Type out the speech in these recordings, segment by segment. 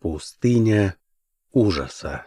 Пустыня ужаса.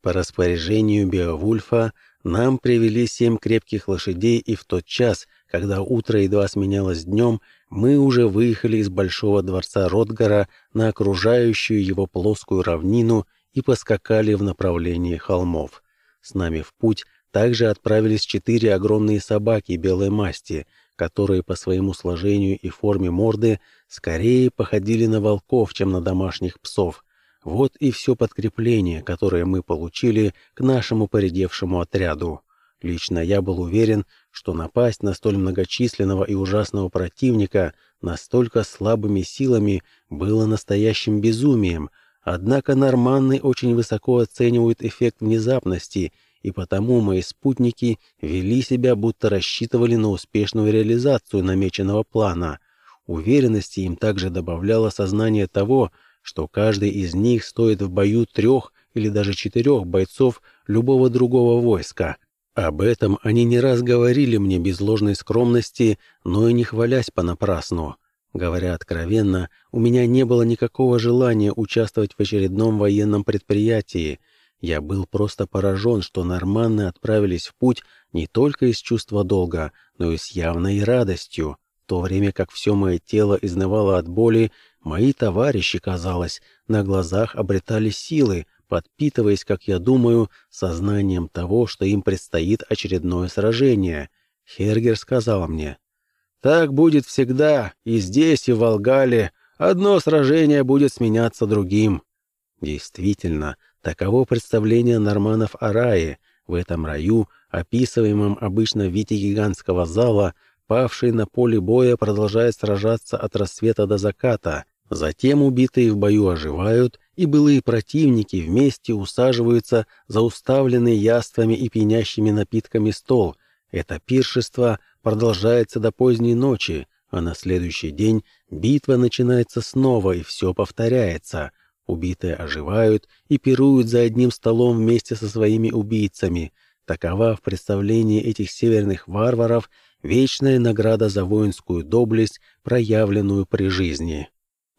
По распоряжению Беовульфа нам привели семь крепких лошадей, и в тот час, когда утро едва сменялось днем, мы уже выехали из большого дворца Ротгара на окружающую его плоскую равнину и поскакали в направлении холмов. С нами в путь также отправились четыре огромные собаки белой масти, которые по своему сложению и форме морды скорее походили на волков, чем на домашних псов. Вот и все подкрепление, которое мы получили к нашему поредевшему отряду. Лично я был уверен, что напасть на столь многочисленного и ужасного противника настолько слабыми силами было настоящим безумием, однако норманны очень высоко оценивают эффект внезапности — и потому мои спутники вели себя, будто рассчитывали на успешную реализацию намеченного плана. Уверенности им также добавляло сознание того, что каждый из них стоит в бою трех или даже четырех бойцов любого другого войска. Об этом они не раз говорили мне без ложной скромности, но и не хвалясь понапрасну. Говоря откровенно, у меня не было никакого желания участвовать в очередном военном предприятии, я был просто поражен, что норманны отправились в путь не только из чувства долга, но и с явной радостью. В то время как все мое тело изнывало от боли, мои товарищи, казалось, на глазах обретали силы, подпитываясь, как я думаю, сознанием того, что им предстоит очередное сражение. Хергер сказал мне, «Так будет всегда, и здесь, и в Волгале. Одно сражение будет сменяться другим». Действительно, Таково представление норманов о рае. В этом раю, описываемом обычно в виде гигантского зала, павшие на поле боя продолжают сражаться от рассвета до заката. Затем убитые в бою оживают, и былые противники вместе усаживаются за уставленный яствами и пьянящими напитками стол. Это пиршество продолжается до поздней ночи, а на следующий день битва начинается снова, и все повторяется. Убитые оживают и пируют за одним столом вместе со своими убийцами. Такова в представлении этих северных варваров вечная награда за воинскую доблесть, проявленную при жизни.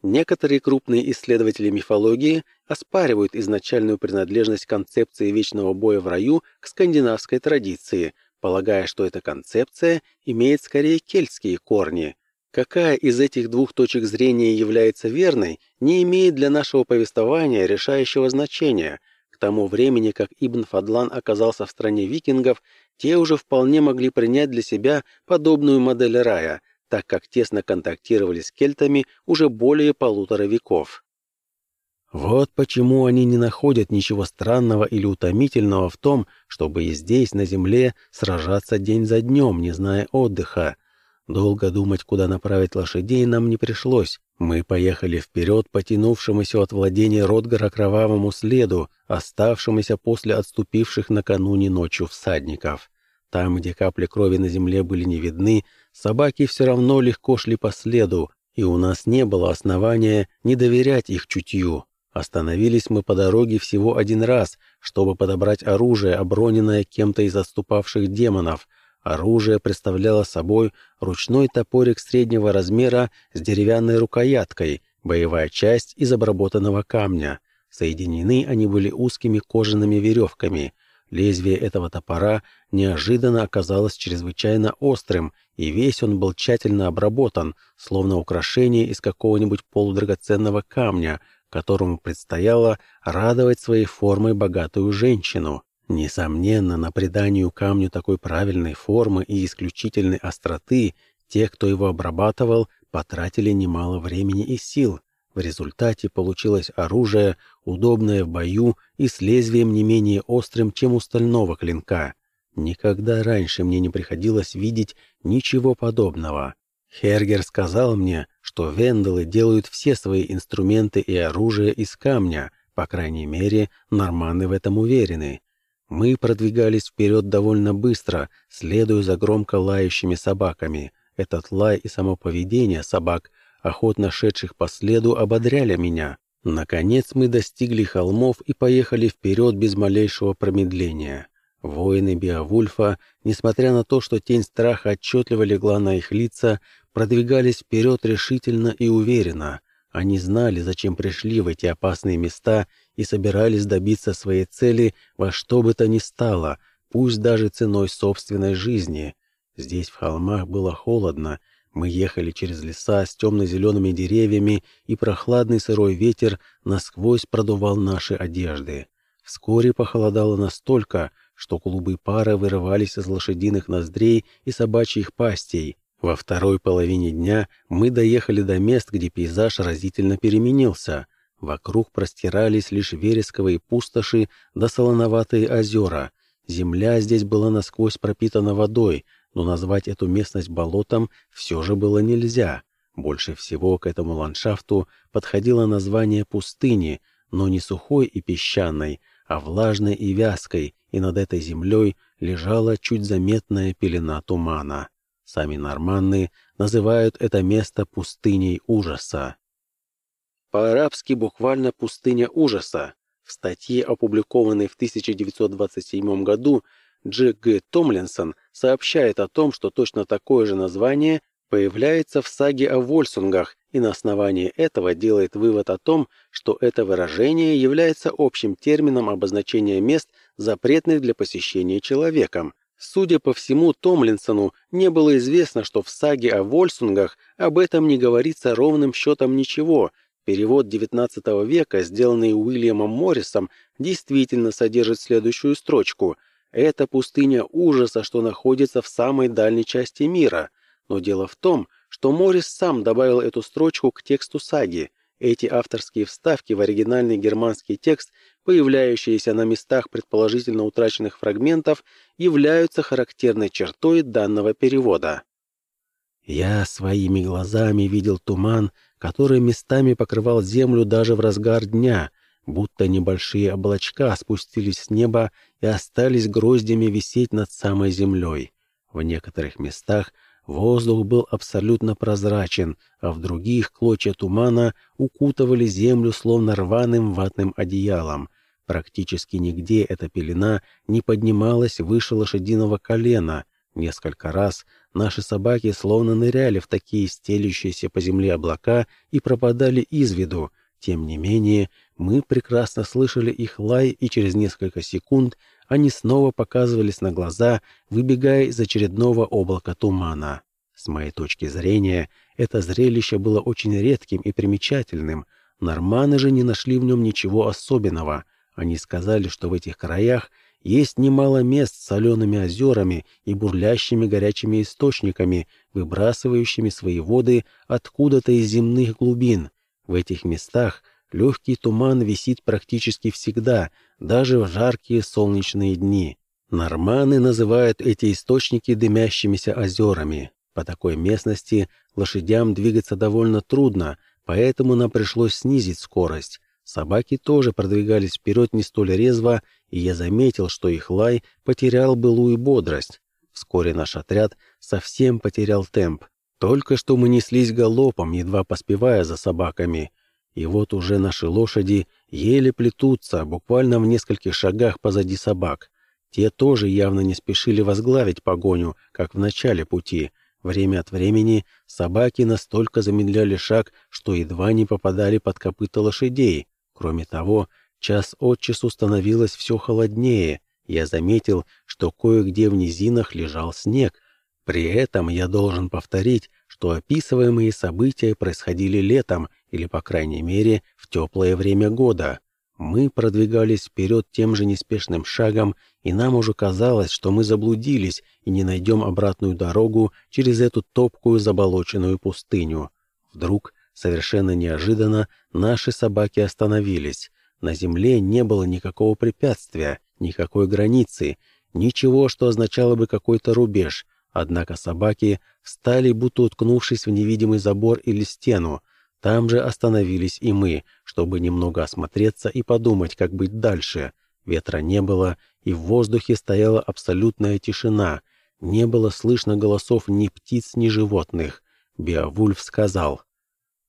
Некоторые крупные исследователи мифологии оспаривают изначальную принадлежность концепции вечного боя в раю к скандинавской традиции, полагая, что эта концепция имеет скорее кельтские корни. Какая из этих двух точек зрения является верной, не имеет для нашего повествования решающего значения. К тому времени, как Ибн Фадлан оказался в стране викингов, те уже вполне могли принять для себя подобную модель рая, так как тесно контактировали с кельтами уже более полутора веков. Вот почему они не находят ничего странного или утомительного в том, чтобы и здесь, на земле, сражаться день за днем, не зная отдыха. Долго думать, куда направить лошадей, нам не пришлось. Мы поехали вперед потянувшемуся от владения Ротгара кровавому следу, оставшемуся после отступивших накануне ночью всадников. Там, где капли крови на земле были не видны, собаки все равно легко шли по следу, и у нас не было основания не доверять их чутью. Остановились мы по дороге всего один раз, чтобы подобрать оружие, оброненное кем-то из отступавших демонов — Оружие представляло собой ручной топорик среднего размера с деревянной рукояткой, боевая часть из обработанного камня. Соединены они были узкими кожаными веревками. Лезвие этого топора неожиданно оказалось чрезвычайно острым, и весь он был тщательно обработан, словно украшение из какого-нибудь полудрагоценного камня, которому предстояло радовать своей формой богатую женщину. Несомненно, на приданию камню такой правильной формы и исключительной остроты те, кто его обрабатывал, потратили немало времени и сил. В результате получилось оружие, удобное в бою и с лезвием не менее острым, чем у стального клинка. Никогда раньше мне не приходилось видеть ничего подобного. Хергер сказал мне, что вендалы делают все свои инструменты и оружие из камня, по крайней мере, норманы в этом уверены. Мы продвигались вперед довольно быстро, следуя за громко лающими собаками. Этот лай и само поведение собак, охотно шедших по следу, ободряли меня. Наконец мы достигли холмов и поехали вперед без малейшего промедления. Воины Биовульфа, несмотря на то, что тень страха отчетливо легла на их лица, продвигались вперед решительно и уверенно. Они знали, зачем пришли в эти опасные места и собирались добиться своей цели во что бы то ни стало, пусть даже ценой собственной жизни. Здесь в холмах было холодно, мы ехали через леса с темно-зелеными деревьями, и прохладный сырой ветер насквозь продувал наши одежды. Вскоре похолодало настолько, что клубы пара вырывались из лошадиных ноздрей и собачьих пастей. Во второй половине дня мы доехали до мест, где пейзаж разительно переменился. Вокруг простирались лишь вересковые пустоши да солоноватые озера. Земля здесь была насквозь пропитана водой — но назвать эту местность болотом все же было нельзя. Больше всего к этому ландшафту подходило название пустыни, но не сухой и песчаной, а влажной и вязкой, и над этой землей лежала чуть заметная пелена тумана. Сами норманны называют это место пустыней ужаса. По-арабски буквально «пустыня ужаса». В статье, опубликованной в 1927 году, Дж. Г. Томлинсон сообщает о том, что точно такое же название появляется в саге о Вольсунгах, и на основании этого делает вывод о том, что это выражение является общим термином обозначения мест, запретных для посещения человеком. Судя по всему, Томлинсону не было известно, что в саге о Вольсунгах об этом не говорится ровным счетом ничего. Перевод XIX века, сделанный Уильямом Моррисом, действительно содержит следующую строчку – это пустыня ужаса, что находится в самой дальней части мира. Но дело в том, что Моррис сам добавил эту строчку к тексту саги. Эти авторские вставки в оригинальный германский текст, появляющиеся на местах предположительно утраченных фрагментов, являются характерной чертой данного перевода. Я своими глазами видел туман, который местами покрывал землю даже в разгар дня, будто небольшие облачка спустились с неба и остались гроздями висеть над самой землей. В некоторых местах воздух был абсолютно прозрачен, а в других клочья тумана укутывали землю словно рваным ватным одеялом. Практически нигде эта пелена не поднималась выше лошадиного колена. Несколько раз наши собаки словно ныряли в такие стелющиеся по земле облака и пропадали из виду. Тем не менее, мы прекрасно слышали их лай, и через несколько секунд они снова показывались на глаза, выбегая из очередного облака тумана. С моей точки зрения, это зрелище было очень редким и примечательным. Норманы же не нашли в нем ничего особенного. Они сказали, что в этих краях есть немало мест с солеными озерами и бурлящими горячими источниками, выбрасывающими свои воды откуда-то из земных глубин. В этих местах Легкий туман висит практически всегда, даже в жаркие солнечные дни. Норманы называют эти источники дымящимися озерами. По такой местности лошадям двигаться довольно трудно, поэтому нам пришлось снизить скорость. Собаки тоже продвигались вперед не столь резво, и я заметил, что их лай потерял былую бодрость. Вскоре наш отряд совсем потерял темп. Только что мы неслись галопом, едва поспевая за собаками. И вот уже наши лошади еле плетутся, буквально в нескольких шагах позади собак. Те тоже явно не спешили возглавить погоню, как в начале пути. Время от времени собаки настолько замедляли шаг, что едва не попадали под копыта лошадей. Кроме того, час от часу становилось все холоднее. Я заметил, что кое-где в низинах лежал снег. При этом я должен повторить, что описываемые события происходили летом, или, по крайней мере, в теплое время года. Мы продвигались вперед тем же неспешным шагом, и нам уже казалось, что мы заблудились и не найдем обратную дорогу через эту топкую заболоченную пустыню. Вдруг, совершенно неожиданно, наши собаки остановились. На земле не было никакого препятствия, никакой границы, ничего, что означало бы какой-то рубеж, однако собаки встали, будто уткнувшись в невидимый забор или стену, там же остановились и мы, чтобы немного осмотреться и подумать, как быть дальше. Ветра не было, и в воздухе стояла абсолютная тишина. Не было слышно голосов ни птиц, ни животных. Беовульф сказал,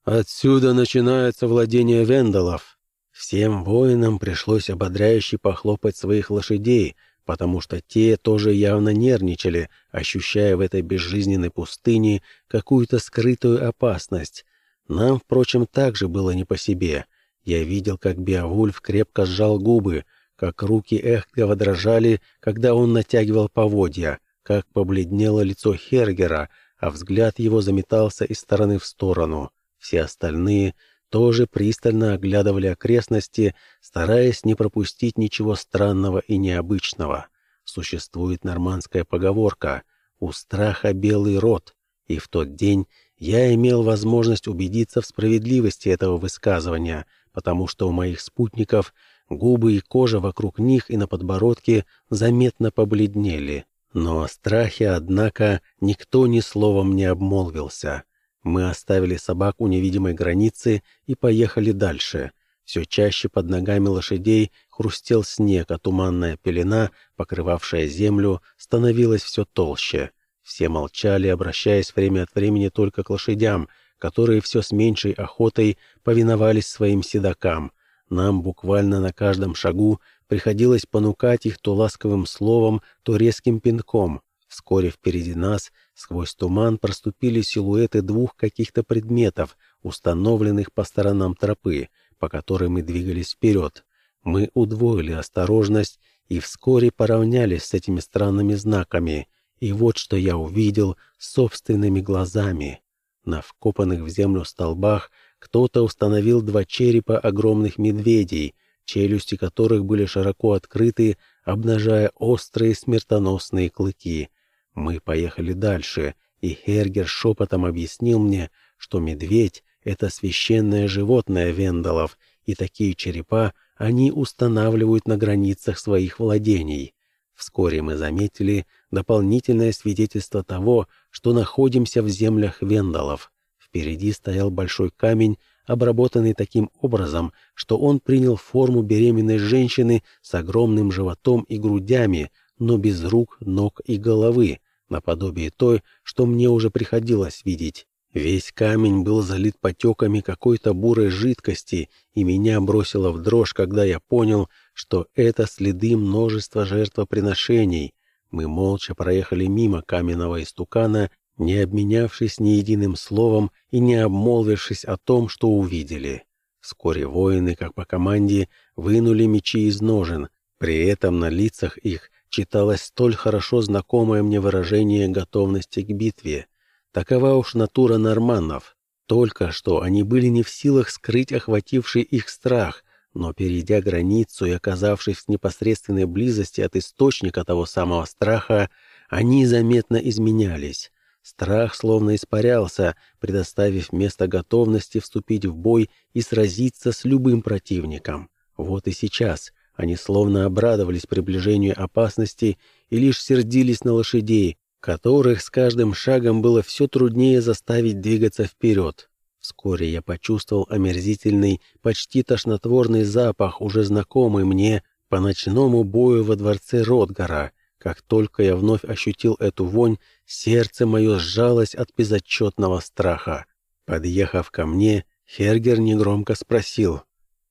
«Отсюда начинается владение вендалов». Всем воинам пришлось ободряюще похлопать своих лошадей, потому что те тоже явно нервничали, ощущая в этой безжизненной пустыне какую-то скрытую опасность. Нам, впрочем, также было не по себе. Я видел, как Беовульф крепко сжал губы, как руки Эхтгова дрожали, когда он натягивал поводья, как побледнело лицо Хергера, а взгляд его заметался из стороны в сторону. Все остальные тоже пристально оглядывали окрестности, стараясь не пропустить ничего странного и необычного. Существует нормандская поговорка «У страха белый рот», и в тот день я имел возможность убедиться в справедливости этого высказывания, потому что у моих спутников губы и кожа вокруг них и на подбородке заметно побледнели. Но о страхе, однако, никто ни словом не обмолвился. Мы оставили собак у невидимой границы и поехали дальше. Все чаще под ногами лошадей хрустел снег, а туманная пелена, покрывавшая землю, становилась все толще. Все молчали, обращаясь время от времени только к лошадям, которые все с меньшей охотой повиновались своим седакам. Нам буквально на каждом шагу приходилось понукать их то ласковым словом, то резким пинком. Вскоре впереди нас сквозь туман проступили силуэты двух каких-то предметов, установленных по сторонам тропы, по которой мы двигались вперед. Мы удвоили осторожность и вскоре поравнялись с этими странными знаками. И вот что я увидел собственными глазами. На вкопанных в землю столбах кто-то установил два черепа огромных медведей, челюсти которых были широко открыты, обнажая острые смертоносные клыки — мы поехали дальше, и Хергер шепотом объяснил мне, что медведь — это священное животное вендалов, и такие черепа они устанавливают на границах своих владений. Вскоре мы заметили дополнительное свидетельство того, что находимся в землях вендалов. Впереди стоял большой камень, обработанный таким образом, что он принял форму беременной женщины с огромным животом и грудями, но без рук, ног и головы, наподобие той, что мне уже приходилось видеть. Весь камень был залит потеками какой-то бурой жидкости, и меня бросило в дрожь, когда я понял, что это следы множества жертвоприношений. Мы молча проехали мимо каменного истукана, не обменявшись ни единым словом и не обмолвившись о том, что увидели. Вскоре воины, как по команде, вынули мечи из ножен, при этом на лицах их читалось столь хорошо знакомое мне выражение готовности к битве. Такова уж натура норманнов. Только что они были не в силах скрыть охвативший их страх, но, перейдя границу и оказавшись в непосредственной близости от источника того самого страха, они заметно изменялись. Страх словно испарялся, предоставив место готовности вступить в бой и сразиться с любым противником. Вот и сейчас они словно обрадовались приближению опасности и лишь сердились на лошадей, которых с каждым шагом было все труднее заставить двигаться вперед. Вскоре я почувствовал омерзительный, почти тошнотворный запах, уже знакомый мне по ночному бою во дворце Ротгара. Как только я вновь ощутил эту вонь, сердце мое сжалось от безотчетного страха. Подъехав ко мне, Хергер негромко спросил,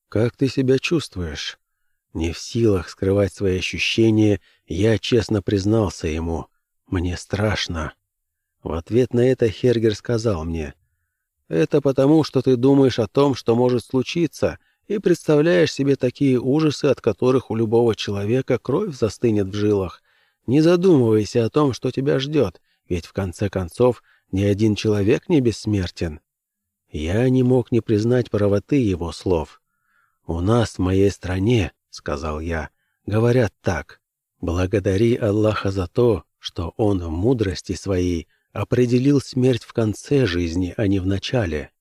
«Как ты себя чувствуешь?» Не в силах скрывать свои ощущения, я честно признался ему. «Мне страшно». В ответ на это Хергер сказал мне, «Это потому, что ты думаешь о том, что может случиться, и представляешь себе такие ужасы, от которых у любого человека кровь застынет в жилах. Не задумывайся о том, что тебя ждет, ведь в конце концов ни один человек не бессмертен». Я не мог не признать правоты его слов. «У нас в моей стране — сказал я, — говорят так. Благодари Аллаха за то, что Он в мудрости своей определил смерть в конце жизни, а не в начале.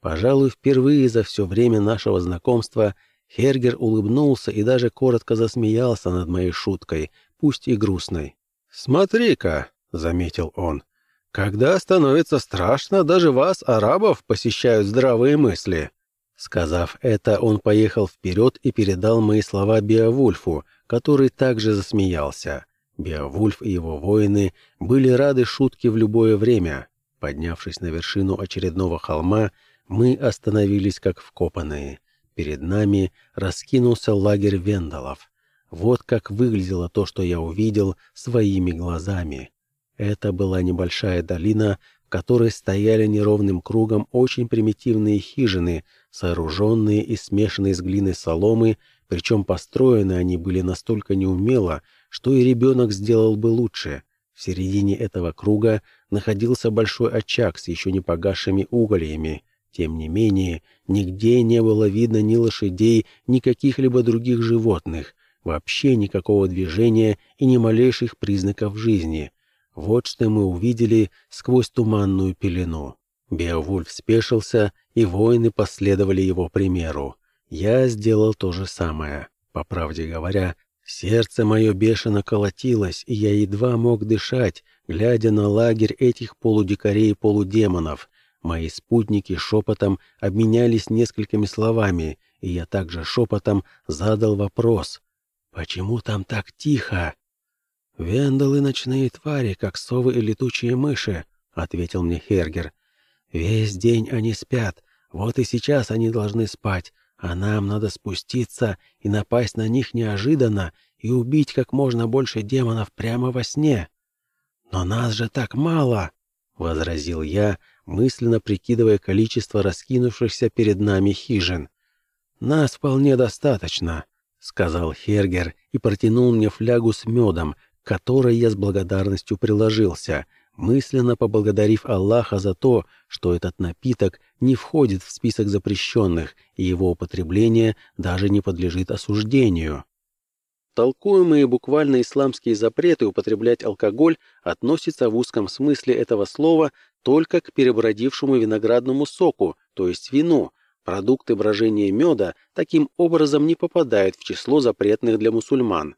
Пожалуй, впервые за все время нашего знакомства Хергер улыбнулся и даже коротко засмеялся над моей шуткой, пусть и грустной. «Смотри-ка», — заметил он, — «когда становится страшно, даже вас, арабов, посещают здравые мысли». Сказав это, он поехал вперед и передал мои слова Беовульфу, который также засмеялся. Беовульф и его воины были рады шутке в любое время. Поднявшись на вершину очередного холма, мы остановились как вкопанные. Перед нами раскинулся лагерь вендалов. Вот как выглядело то, что я увидел своими глазами. Это была небольшая долина, которой стояли неровным кругом очень примитивные хижины, сооруженные и смешанные из глины соломы, причем построены они были настолько неумело, что и ребенок сделал бы лучше. В середине этого круга находился большой очаг с еще не погасшими угольями. Тем не менее, нигде не было видно ни лошадей, ни каких-либо других животных, вообще никакого движения и ни малейших признаков жизни. Вот что мы увидели сквозь туманную пелену. Беовульф спешился, и воины последовали его примеру. Я сделал то же самое. По правде говоря, сердце мое бешено колотилось, и я едва мог дышать, глядя на лагерь этих полудикарей и полудемонов. Мои спутники шепотом обменялись несколькими словами, и я также шепотом задал вопрос. «Почему там так тихо?» «Вендалы — ночные твари, как совы и летучие мыши», — ответил мне Хергер. «Весь день они спят, вот и сейчас они должны спать, а нам надо спуститься и напасть на них неожиданно и убить как можно больше демонов прямо во сне». «Но нас же так мало!» — возразил я, мысленно прикидывая количество раскинувшихся перед нами хижин. «Нас вполне достаточно», — сказал Хергер и протянул мне флягу с медом, к которой я с благодарностью приложился, мысленно поблагодарив Аллаха за то, что этот напиток не входит в список запрещенных, и его употребление даже не подлежит осуждению. Толкуемые буквально исламские запреты употреблять алкоголь относятся в узком смысле этого слова только к перебродившему виноградному соку, то есть вину. Продукты брожения меда таким образом не попадают в число запретных для мусульман.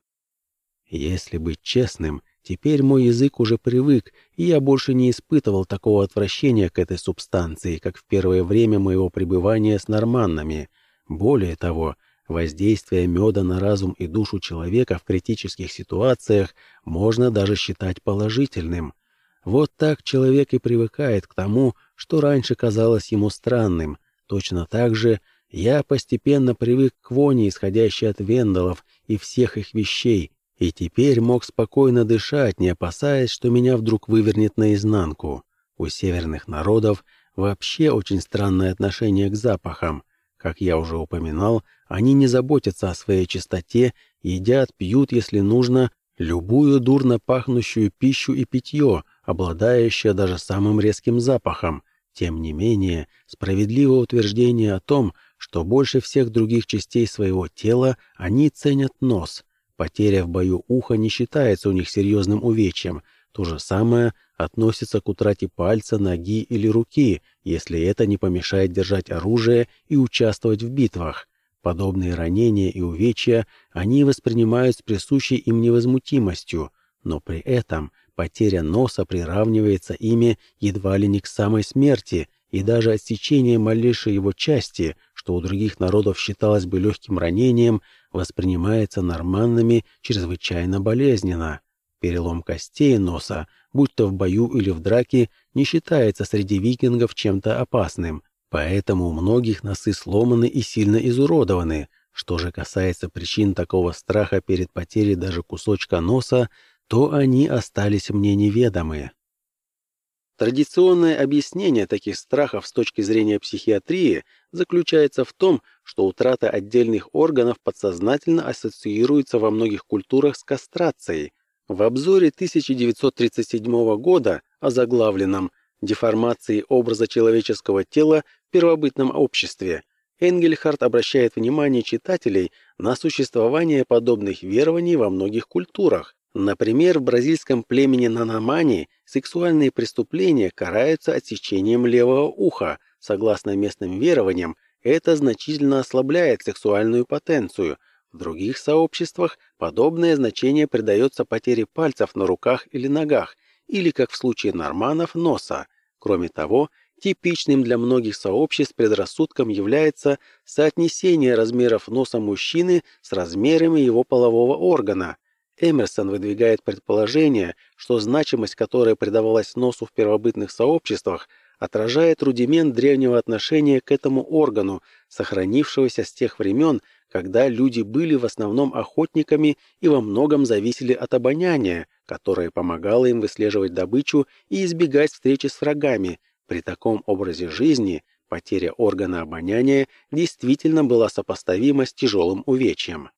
Если быть честным, теперь мой язык уже привык, и я больше не испытывал такого отвращения к этой субстанции, как в первое время моего пребывания с норманнами. Более того, воздействие меда на разум и душу человека в критических ситуациях можно даже считать положительным. Вот так человек и привыкает к тому, что раньше казалось ему странным. Точно так же я постепенно привык к воне, исходящей от вендалов и всех их вещей, и теперь мог спокойно дышать, не опасаясь, что меня вдруг вывернет наизнанку. У северных народов вообще очень странное отношение к запахам. Как я уже упоминал, они не заботятся о своей чистоте, едят, пьют, если нужно, любую дурно пахнущую пищу и питье, обладающее даже самым резким запахом. Тем не менее, справедливое утверждение о том, что больше всех других частей своего тела они ценят нос, Потеря в бою уха не считается у них серьезным увечьем. То же самое относится к утрате пальца, ноги или руки, если это не помешает держать оружие и участвовать в битвах. Подобные ранения и увечья они воспринимают с присущей им невозмутимостью, но при этом потеря носа приравнивается ими едва ли не к самой смерти, и даже отсечение малейшей его части, что у других народов считалось бы легким ранением, воспринимается норманнами чрезвычайно болезненно. Перелом костей носа, будь то в бою или в драке, не считается среди викингов чем-то опасным, поэтому у многих носы сломаны и сильно изуродованы. Что же касается причин такого страха перед потерей даже кусочка носа, то они остались мне неведомы. Традиционное объяснение таких страхов с точки зрения психиатрии заключается в том, что утрата отдельных органов подсознательно ассоциируется во многих культурах с кастрацией. В обзоре 1937 года, озаглавленном «Деформации образа человеческого тела в первобытном обществе», Энгельхард обращает внимание читателей на существование подобных верований во многих культурах, Например, в бразильском племени Нанамани сексуальные преступления караются отсечением левого уха. Согласно местным верованиям, это значительно ослабляет сексуальную потенцию. В других сообществах подобное значение придается потере пальцев на руках или ногах, или, как в случае норманов, носа. Кроме того, типичным для многих сообществ предрассудком является соотнесение размеров носа мужчины с размерами его полового органа – Эмерсон выдвигает предположение, что значимость, которая придавалась носу в первобытных сообществах, отражает рудимент древнего отношения к этому органу, сохранившегося с тех времен, когда люди были в основном охотниками и во многом зависели от обоняния, которая помогала им выслеживать добычу и избегать встречи с врагами. При таком образе жизни потеря органа обоняния действительно была сопоставима с тяжелым увечьем.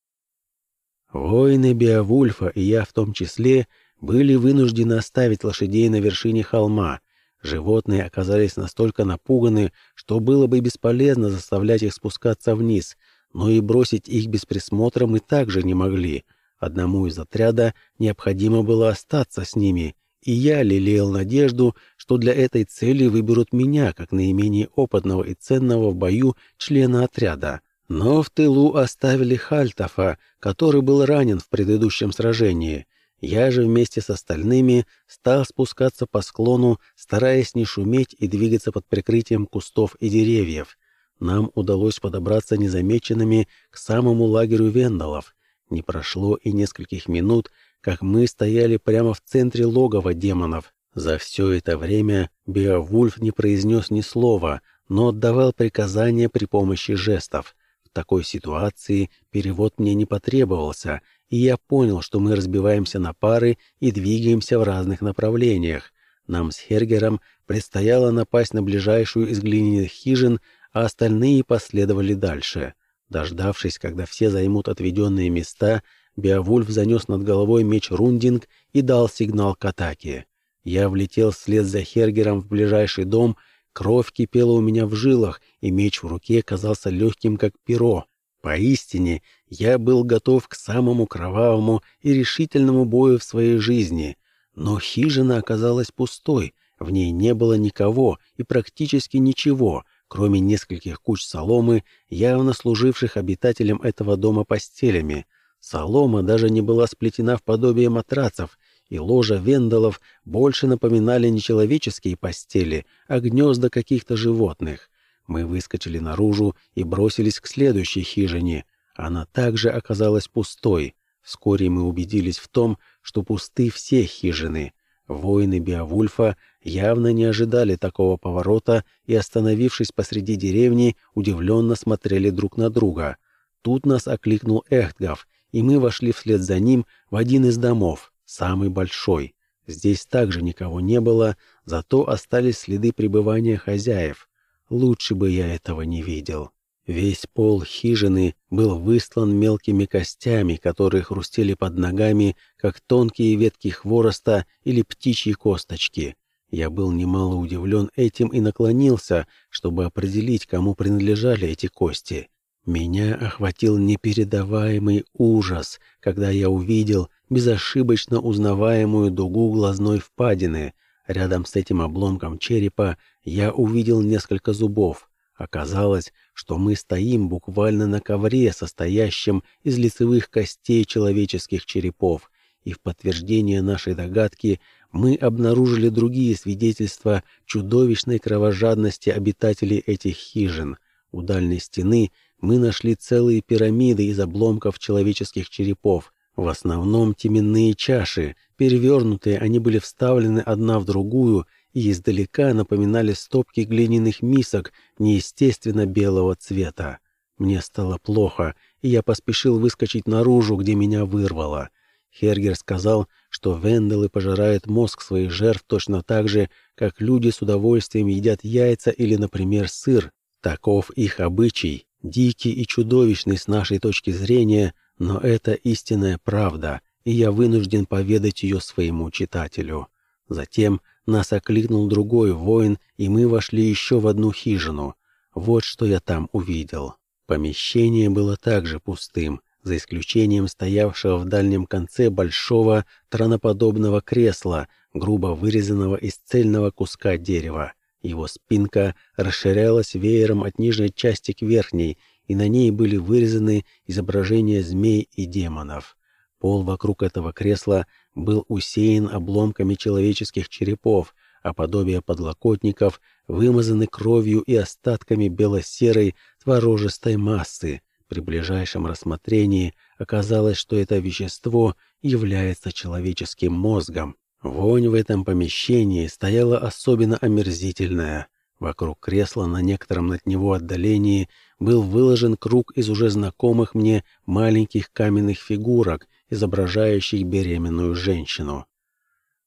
Воины Беовульфа, и я в том числе, были вынуждены оставить лошадей на вершине холма. Животные оказались настолько напуганы, что было бы бесполезно заставлять их спускаться вниз, но и бросить их без присмотра мы также не могли. Одному из отряда необходимо было остаться с ними, и я лелеял надежду, что для этой цели выберут меня как наименее опытного и ценного в бою члена отряда. Но в тылу оставили Хальтафа, который был ранен в предыдущем сражении. Я же вместе с остальными стал спускаться по склону, стараясь не шуметь и двигаться под прикрытием кустов и деревьев. Нам удалось подобраться незамеченными к самому лагерю вендалов. Не прошло и нескольких минут, как мы стояли прямо в центре логова демонов. За все это время Беовульф не произнес ни слова, но отдавал приказания при помощи жестов. Такой ситуации перевод мне не потребовался, и я понял, что мы разбиваемся на пары и двигаемся в разных направлениях. Нам с Хергером предстояло напасть на ближайшую из глиняных хижин, а остальные последовали дальше. Дождавшись, когда все займут отведенные места, Беовульф занес над головой меч Рундинг и дал сигнал к атаке. Я влетел вслед за Хергером в ближайший дом, кровь кипела у меня в жилах, и меч в руке казался легким, как перо. Поистине, я был готов к самому кровавому и решительному бою в своей жизни. Но хижина оказалась пустой, в ней не было никого и практически ничего — кроме нескольких куч соломы, явно служивших обитателям этого дома постелями. Солома даже не была сплетена в подобие матрацев, и ложа вендалов больше напоминали не человеческие постели, а гнезда каких-то животных. Мы выскочили наружу и бросились к следующей хижине. Она также оказалась пустой. Вскоре мы убедились в том, что пусты все хижины. Воины Беовульфа явно не ожидали такого поворота и, остановившись посреди деревни, удивленно смотрели друг на друга. Тут нас окликнул Эхтгав, и мы вошли вслед за ним в один из домов, самый большой. Здесь также никого не было, зато остались следы пребывания хозяев. Лучше бы я этого не видел. Весь пол хижины был выстлан мелкими костями, которые хрустели под ногами, как тонкие ветки хвороста или птичьи косточки. Я был немало удивлен этим и наклонился, чтобы определить, кому принадлежали эти кости. Меня охватил непередаваемый ужас, когда я увидел безошибочно узнаваемую дугу глазной впадины. Рядом с этим обломком черепа я увидел несколько зубов. Оказалось, что мы стоим буквально на ковре, состоящем из лицевых костей человеческих черепов, и в подтверждение нашей догадки мы обнаружили другие свидетельства чудовищной кровожадности обитателей этих хижин. У дальней стены мы нашли целые пирамиды из обломков человеческих черепов, в основном теменные чаши, перевернутые, они были вставлены одна в другую и издалека напоминали стопки глиняных мисок неестественно белого цвета. Мне стало плохо, и я поспешил выскочить наружу, где меня вырвало. Хергер сказал, что венделы пожирают мозг своих жертв точно так же, как люди с удовольствием едят яйца или, например, сыр. Таков их обычай, дикий и чудовищный с нашей точки зрения, но это истинная правда, и я вынужден поведать ее своему читателю. Затем нас окликнул другой воин, и мы вошли еще в одну хижину. Вот что я там увидел. Помещение было также пустым, за исключением стоявшего в дальнем конце большого троноподобного кресла, грубо вырезанного из цельного куска дерева. Его спинка расширялась веером от нижней части к верхней, и на ней были вырезаны изображения змей и демонов. Пол вокруг этого кресла был усеян обломками человеческих черепов, а подобие подлокотников вымазаны кровью и остатками бело-серой творожистой массы. При ближайшем рассмотрении оказалось, что это вещество является человеческим мозгом. Вонь в этом помещении стояла особенно омерзительная. Вокруг кресла на некотором от него отдалении был выложен круг из уже знакомых мне маленьких каменных фигурок, изображающих беременную женщину.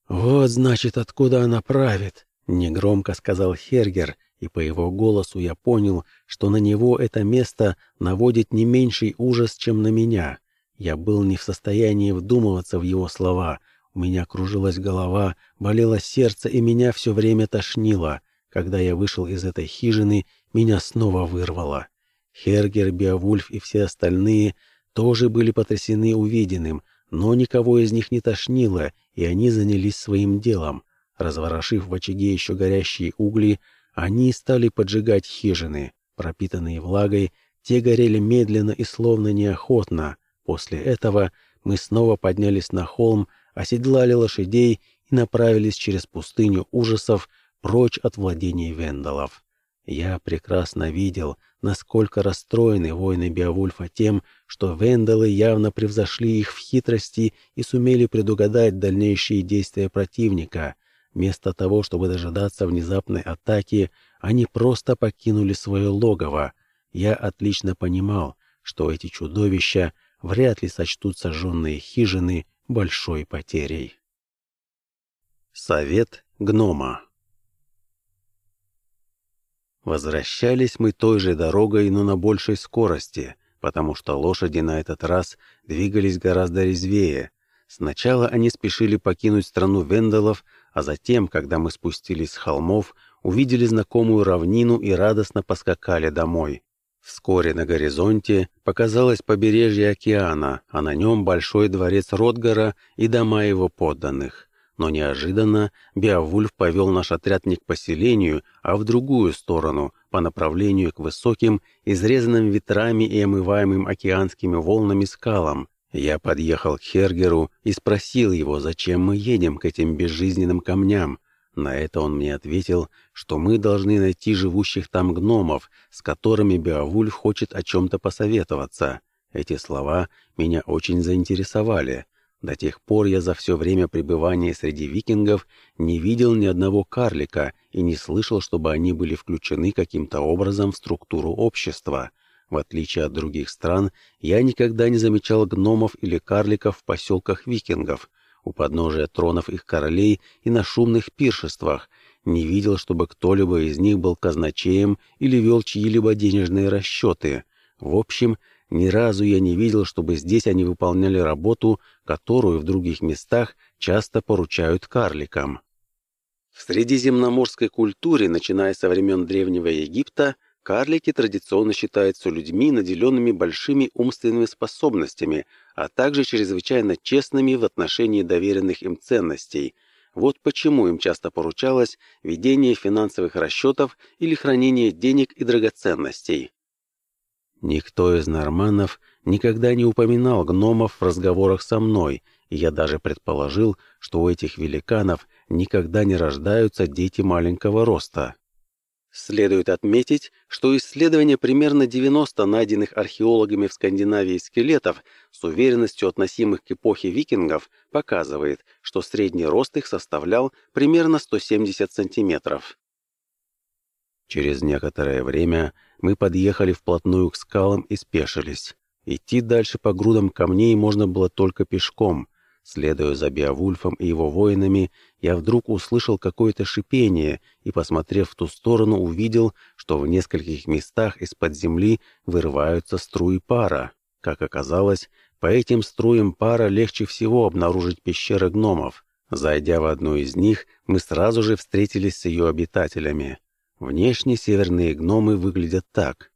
«Вот, значит, откуда она правит», — негромко сказал Хергер, и по его голосу я понял, что на него это место наводит не меньший ужас, чем на меня. Я был не в состоянии вдумываться в его слова. У меня кружилась голова, болело сердце, и меня все время тошнило. Когда я вышел из этой хижины, меня снова вырвало. Хергер, Беовульф и все остальные тоже были потрясены увиденным, но никого из них не тошнило, и они занялись своим делом. Разворошив в очаге еще горящие угли, они стали поджигать хижины. Пропитанные влагой, те горели медленно и словно неохотно. После этого мы снова поднялись на холм, оседлали лошадей и направились через пустыню ужасов прочь от владений вендалов. Я прекрасно видел, насколько расстроены воины Беовульфа тем, что вендалы явно превзошли их в хитрости и сумели предугадать дальнейшие действия противника. Вместо того, чтобы дожидаться внезапной атаки, они просто покинули свое логово. Я отлично понимал, что эти чудовища вряд ли сочтут сожженные хижины большой потерей. Совет гнома Возвращались мы той же дорогой, но на большей скорости, потому что лошади на этот раз двигались гораздо резвее. Сначала они спешили покинуть страну вендалов, а затем, когда мы спустились с холмов, увидели знакомую равнину и радостно поскакали домой. Вскоре на горизонте показалось побережье океана, а на нем большой дворец Ротгара и дома его подданных. Но неожиданно Беовульф повел наш отряд не к поселению, а в другую сторону, по направлению к высоким, изрезанным ветрами и омываемым океанскими волнами скалам. Я подъехал к Хергеру и спросил его, зачем мы едем к этим безжизненным камням. На это он мне ответил, что мы должны найти живущих там гномов, с которыми Беовульф хочет о чем-то посоветоваться. Эти слова меня очень заинтересовали. До тех пор я за все время пребывания среди викингов не видел ни одного карлика и не слышал, чтобы они были включены каким-то образом в структуру общества. В отличие от других стран, я никогда не замечал гномов или карликов в поселках викингов, у подножия тронов их королей и на шумных пиршествах, не видел, чтобы кто-либо из них был казначеем или вел чьи-либо денежные расчеты. В общем, ни разу я не видел, чтобы здесь они выполняли работу, которую в других местах часто поручают карликам. В средиземноморской культуре, начиная со времен Древнего Египта, карлики традиционно считаются людьми, наделенными большими умственными способностями, а также чрезвычайно честными в отношении доверенных им ценностей. Вот почему им часто поручалось ведение финансовых расчетов или хранение денег и драгоценностей. Никто из норманов никогда не упоминал гномов в разговорах со мной, и я даже предположил, что у этих великанов никогда не рождаются дети маленького роста. Следует отметить, что исследование примерно 90 найденных археологами в Скандинавии скелетов с уверенностью относимых к эпохе викингов показывает, что средний рост их составлял примерно 170 сантиметров. Через некоторое время мы подъехали вплотную к скалам и спешились. Идти дальше по грудам камней можно было только пешком. Следуя за Беовульфом и его воинами, я вдруг услышал какое-то шипение и, посмотрев в ту сторону, увидел, что в нескольких местах из-под земли вырываются струи пара. Как оказалось, по этим струям пара легче всего обнаружить пещеры гномов. Зайдя в одну из них, мы сразу же встретились с ее обитателями. Внешне северные гномы выглядят так.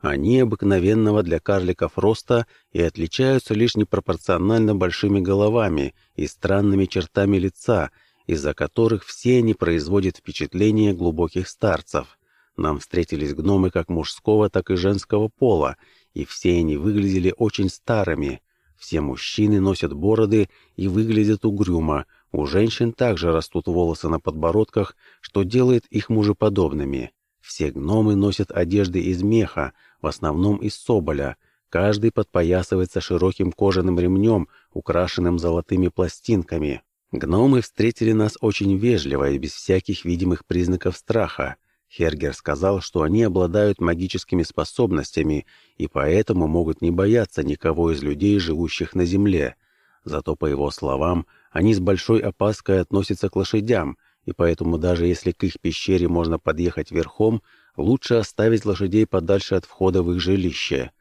Они обыкновенного для карликов роста и отличаются лишь непропорционально большими головами и странными чертами лица, из-за которых все они производят впечатление глубоких старцев. Нам встретились гномы как мужского, так и женского пола, и все они выглядели очень старыми. Все мужчины носят бороды и выглядят угрюмо, у женщин также растут волосы на подбородках, что делает их мужеподобными. Все гномы носят одежды из меха, в основном из соболя. Каждый подпоясывается широким кожаным ремнем, украшенным золотыми пластинками. Гномы встретили нас очень вежливо и без всяких видимых признаков страха. Хергер сказал, что они обладают магическими способностями и поэтому могут не бояться никого из людей, живущих на земле. Зато, по его словам, они с большой опаской относятся к лошадям, и поэтому даже если к их пещере можно подъехать верхом, лучше оставить лошадей подальше от входа в их жилище.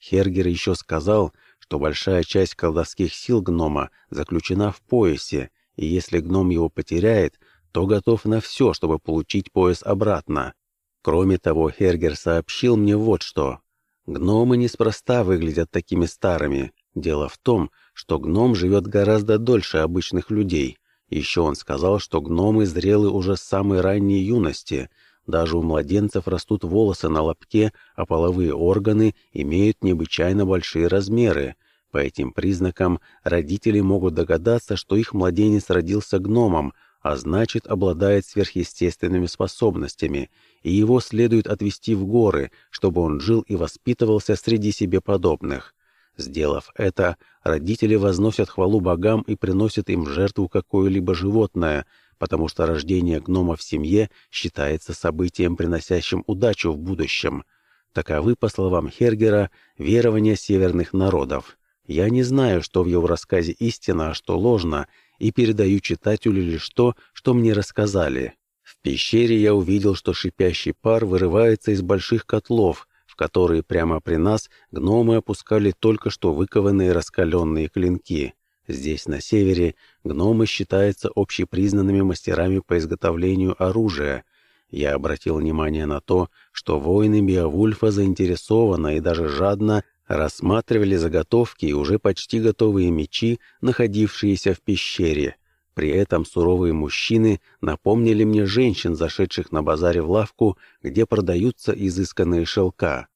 Хергер еще сказал, что большая часть колдовских сил гнома заключена в поясе, и если гном его потеряет, то готов на все, чтобы получить пояс обратно. Кроме того, Хергер сообщил мне вот что. Гномы неспроста выглядят такими старыми. Дело в том, что гном живет гораздо дольше обычных людей. Еще он сказал, что гномы зрелы уже с самой ранней юности. Даже у младенцев растут волосы на лобке, а половые органы имеют необычайно большие размеры. По этим признакам родители могут догадаться, что их младенец родился гномом, а значит, обладает сверхъестественными способностями, и его следует отвести в горы, чтобы он жил и воспитывался среди себе подобных. Сделав это, родители возносят хвалу богам и приносят им жертву какое-либо животное, потому что рождение гнома в семье считается событием, приносящим удачу в будущем. Таковы, по словам Хергера, верования северных народов. Я не знаю, что в его рассказе истина, а что ложно, и передаю читателю лишь то, что мне рассказали. В пещере я увидел, что шипящий пар вырывается из больших котлов, которые прямо при нас гномы опускали только что выкованные раскаленные клинки. Здесь, на севере, гномы считаются общепризнанными мастерами по изготовлению оружия. Я обратил внимание на то, что воины Биовульфа заинтересованно и даже жадно рассматривали заготовки и уже почти готовые мечи, находившиеся в пещере. При этом суровые мужчины напомнили мне женщин, зашедших на базаре в лавку, где продаются изысканные шелка.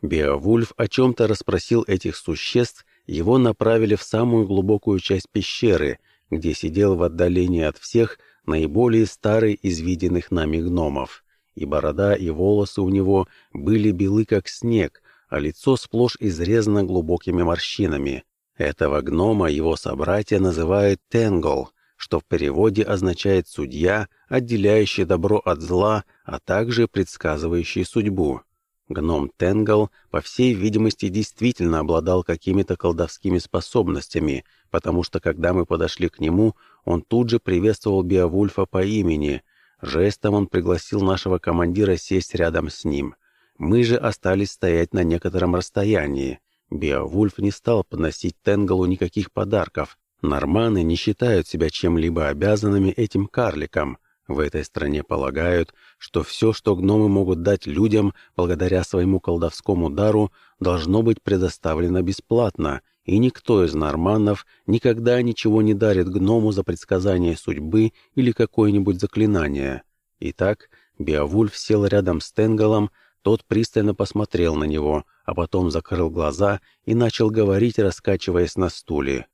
Беовульф о чем-то расспросил этих существ, его направили в самую глубокую часть пещеры, где сидел в отдалении от всех наиболее старый из виденных нами гномов. И борода, и волосы у него были белы, как снег, а лицо сплошь изрезано глубокими морщинами. Этого гнома его собратья называют Тенгол, что в переводе означает «судья», отделяющий добро от зла, а также предсказывающий судьбу. Гном Тенгол, по всей видимости, действительно обладал какими-то колдовскими способностями, потому что, когда мы подошли к нему, он тут же приветствовал Беовульфа по имени. Жестом он пригласил нашего командира сесть рядом с ним — мы же остались стоять на некотором расстоянии. Беовульф не стал подносить Тенгалу никаких подарков. Норманы не считают себя чем-либо обязанными этим карликам. В этой стране полагают, что все, что гномы могут дать людям благодаря своему колдовскому дару, должно быть предоставлено бесплатно, и никто из норманнов никогда ничего не дарит гному за предсказание судьбы или какое-нибудь заклинание. Итак, Беовульф сел рядом с Тенгалом, тот пристально посмотрел на него, а потом закрыл глаза и начал говорить, раскачиваясь на стуле.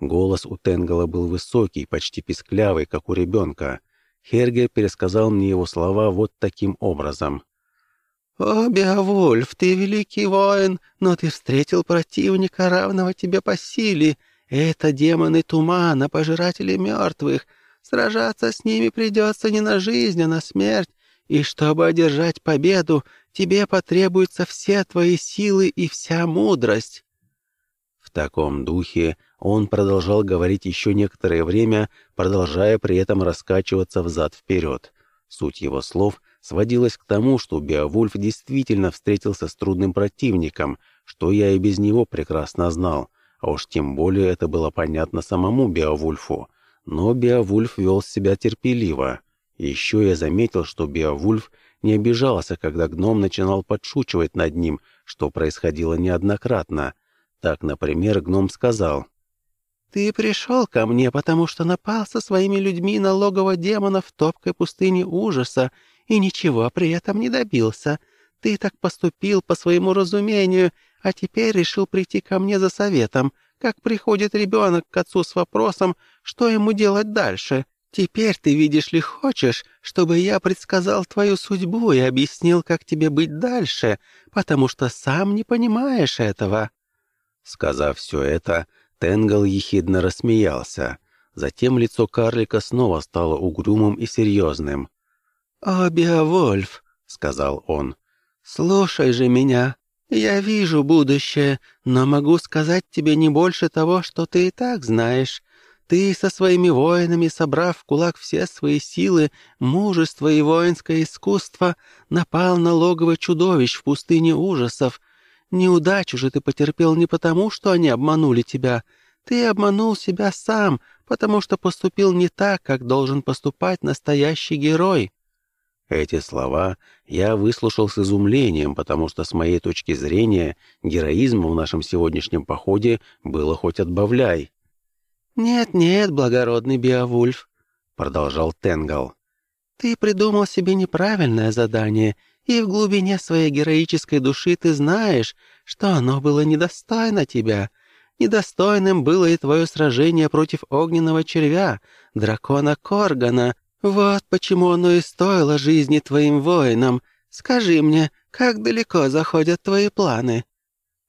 Голос у Тенгала был высокий, почти писклявый, как у ребенка. Херге пересказал мне его слова вот таким образом. «О, Беовульф, ты великий воин, но ты встретил противника, равного тебе по силе. Это демоны тумана, пожиратели мертвых. Сражаться с ними придется не на жизнь, а на смерть. И чтобы одержать победу, тебе потребуются все твои силы и вся мудрость». Таком духе он продолжал говорить еще некоторое время, продолжая при этом раскачиваться взад-вперед. Суть его слов сводилась к тому, что Беовульф действительно встретился с трудным противником, что я и без него прекрасно знал, а уж тем более это было понятно самому Беовульфу. Но Беовульф вел себя терпеливо. Еще я заметил, что Беовульф не обижался, когда гном начинал подшучивать над ним, что происходило неоднократно. Так, например, гном сказал, «Ты пришел ко мне, потому что напал со своими людьми на логово демона в топкой пустыне ужаса и ничего при этом не добился. Ты так поступил по своему разумению, а теперь решил прийти ко мне за советом, как приходит ребенок к отцу с вопросом, что ему делать дальше. Теперь ты, видишь ли, хочешь, чтобы я предсказал твою судьбу и объяснил, как тебе быть дальше, потому что сам не понимаешь этого». Сказав все это, Тенгл ехидно рассмеялся. Затем лицо карлика снова стало угрюмым и серьезным. «О, Беовольф», — сказал он, — «слушай же меня. Я вижу будущее, но могу сказать тебе не больше того, что ты и так знаешь. Ты со своими воинами, собрав в кулак все свои силы, мужество и воинское искусство, напал на логово чудовищ в пустыне ужасов. Неудачу же ты потерпел не потому, что они обманули тебя. Ты обманул себя сам, потому что поступил не так, как должен поступать настоящий герой». Эти слова я выслушал с изумлением, потому что, с моей точки зрения, героизма в нашем сегодняшнем походе было хоть отбавляй. «Нет-нет, благородный Биовульф», — продолжал Тенгал. «Ты придумал себе неправильное задание, и в глубине своей героической души ты знаешь, что оно было недостойно тебя. Недостойным было и твое сражение против огненного червя, дракона Коргана. Вот почему оно и стоило жизни твоим воинам. Скажи мне, как далеко заходят твои планы?»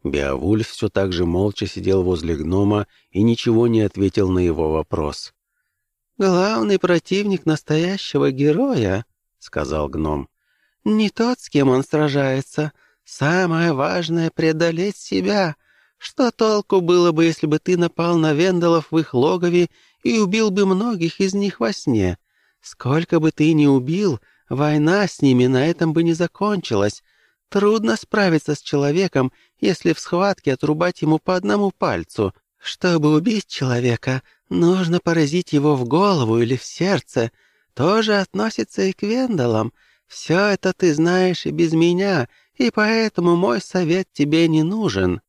Беовульф все так же молча сидел возле гнома и ничего не ответил на его вопрос. «Главный противник настоящего героя», — сказал гном, — «не тот, с кем он сражается. Самое важное — преодолеть себя. Что толку было бы, если бы ты напал на вендалов в их логове и убил бы многих из них во сне? Сколько бы ты ни убил, война с ними на этом бы не закончилась, Трудно справиться с человеком, если в схватке отрубать ему по одному пальцу. Чтобы убить человека, нужно поразить его в голову или в сердце. Тоже относится и к вендалам. Все это ты знаешь и без меня, и поэтому мой совет тебе не нужен».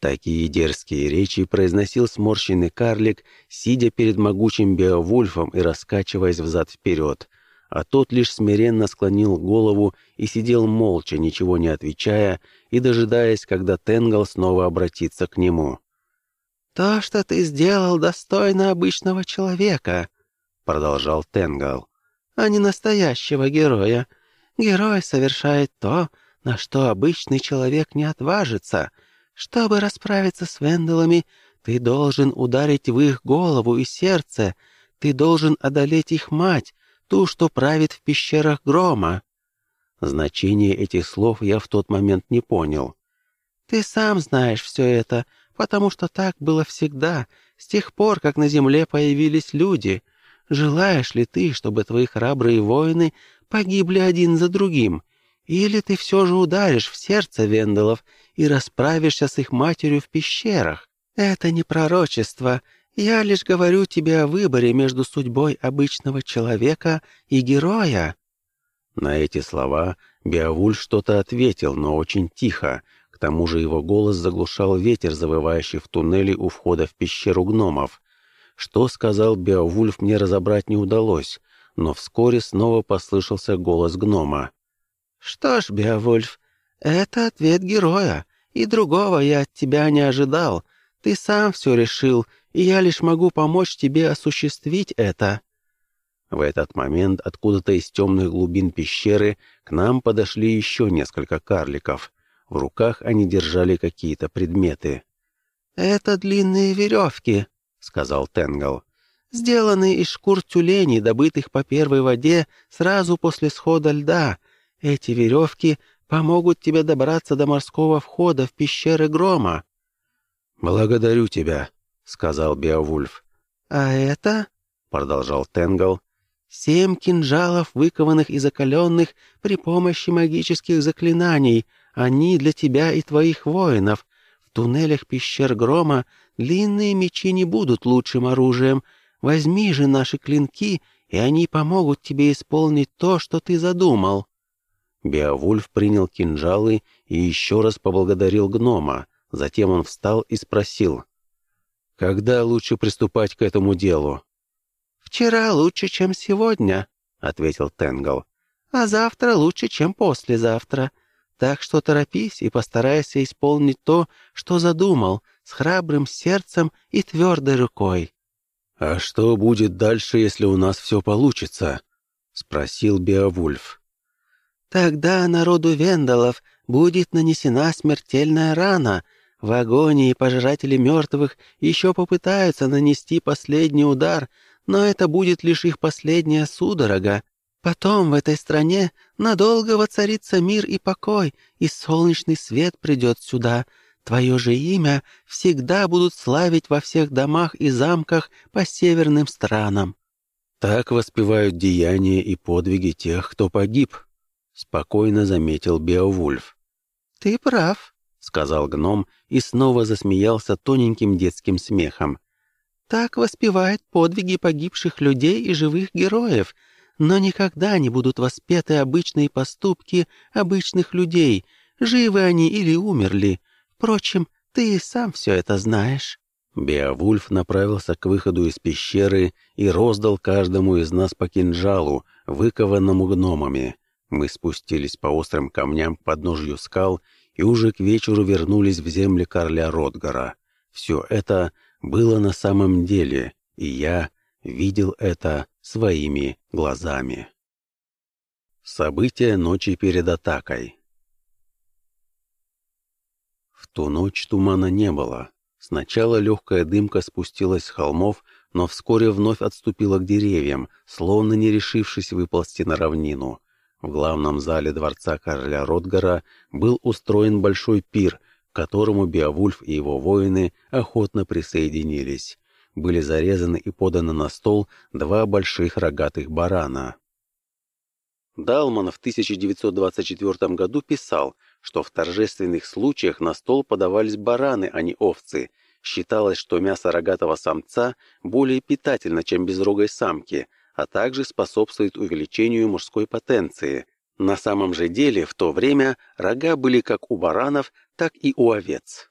Такие дерзкие речи произносил сморщенный карлик, сидя перед могучим Беовульфом и раскачиваясь взад-вперед — а тот лишь смиренно склонил голову и сидел молча, ничего не отвечая и дожидаясь, когда Тенгал снова обратится к нему. «То, что ты сделал, достойно обычного человека», — продолжал Тенгал, — «а не настоящего героя. Герой совершает то, на что обычный человек не отважится. Чтобы расправиться с венделами, ты должен ударить в их голову и сердце, ты должен одолеть их мать, ту, что правит в пещерах грома». Значение этих слов я в тот момент не понял. «Ты сам знаешь все это, потому что так было всегда, с тех пор, как на земле появились люди. Желаешь ли ты, чтобы твои храбрые воины погибли один за другим? Или ты все же ударишь в сердце вендалов и расправишься с их матерью в пещерах? Это не пророчество, я лишь говорю тебе о выборе между судьбой обычного человека и героя». На эти слова Беовуль что-то ответил, но очень тихо. К тому же его голос заглушал ветер, завывающий в туннеле у входа в пещеру гномов. Что сказал Беовульф, мне разобрать не удалось, но вскоре снова послышался голос гнома. «Что ж, Беовульф, это ответ героя, и другого я от тебя не ожидал. Ты сам все решил, и я лишь могу помочь тебе осуществить это». В этот момент откуда-то из темных глубин пещеры к нам подошли еще несколько карликов. В руках они держали какие-то предметы. «Это длинные веревки», — сказал Тенгал. «Сделанные из шкур тюленей, добытых по первой воде сразу после схода льда. Эти веревки помогут тебе добраться до морского входа в пещеры грома». «Благодарю тебя», — сказал Беовульф. «А это?» — продолжал Тенгл. «Семь кинжалов, выкованных и закаленных при помощи магических заклинаний. Они для тебя и твоих воинов. В туннелях пещер грома длинные мечи не будут лучшим оружием. Возьми же наши клинки, и они помогут тебе исполнить то, что ты задумал». Беовульф принял кинжалы и еще раз поблагодарил гнома. Затем он встал и спросил — когда лучше приступать к этому делу? «Вчера лучше, чем сегодня», — ответил Тенгл. «А завтра лучше, чем послезавтра. Так что торопись и постарайся исполнить то, что задумал, с храбрым сердцем и твердой рукой». «А что будет дальше, если у нас все получится?» — спросил Беовульф. «Тогда народу вендалов будет нанесена смертельная рана, в агонии пожиратели мертвых еще попытаются нанести последний удар, но это будет лишь их последняя судорога. Потом в этой стране надолго воцарится мир и покой, и солнечный свет придет сюда. Твое же имя всегда будут славить во всех домах и замках по северным странам». Так воспевают деяния и подвиги тех, кто погиб, — спокойно заметил Беовульф. «Ты прав», — сказал гном и снова засмеялся тоненьким детским смехом. «Так воспевают подвиги погибших людей и живых героев, но никогда не будут воспеты обычные поступки обычных людей, живы они или умерли. Впрочем, ты и сам все это знаешь». Беовульф направился к выходу из пещеры и роздал каждому из нас по кинжалу, выкованному гномами. Мы спустились по острым камням к подножью скал и уже к вечеру вернулись в земли короля Ротгара. Все это было на самом деле, и я видел это своими глазами. События ночи перед атакой В ту ночь тумана не было. Сначала легкая дымка спустилась с холмов, но вскоре вновь отступила к деревьям, словно не решившись выползти на равнину. В главном зале дворца короля Ротгара был устроен большой пир, к которому Беовульф и его воины охотно присоединились были зарезаны и поданы на стол два больших рогатых барана. Далман в 1924 году писал, что в торжественных случаях на стол подавались бараны, а не овцы. Считалось, что мясо рогатого самца более питательно, чем безрогой самки, а также способствует увеличению мужской потенции. На самом же деле в то время рога были как у баранов, так и у овец.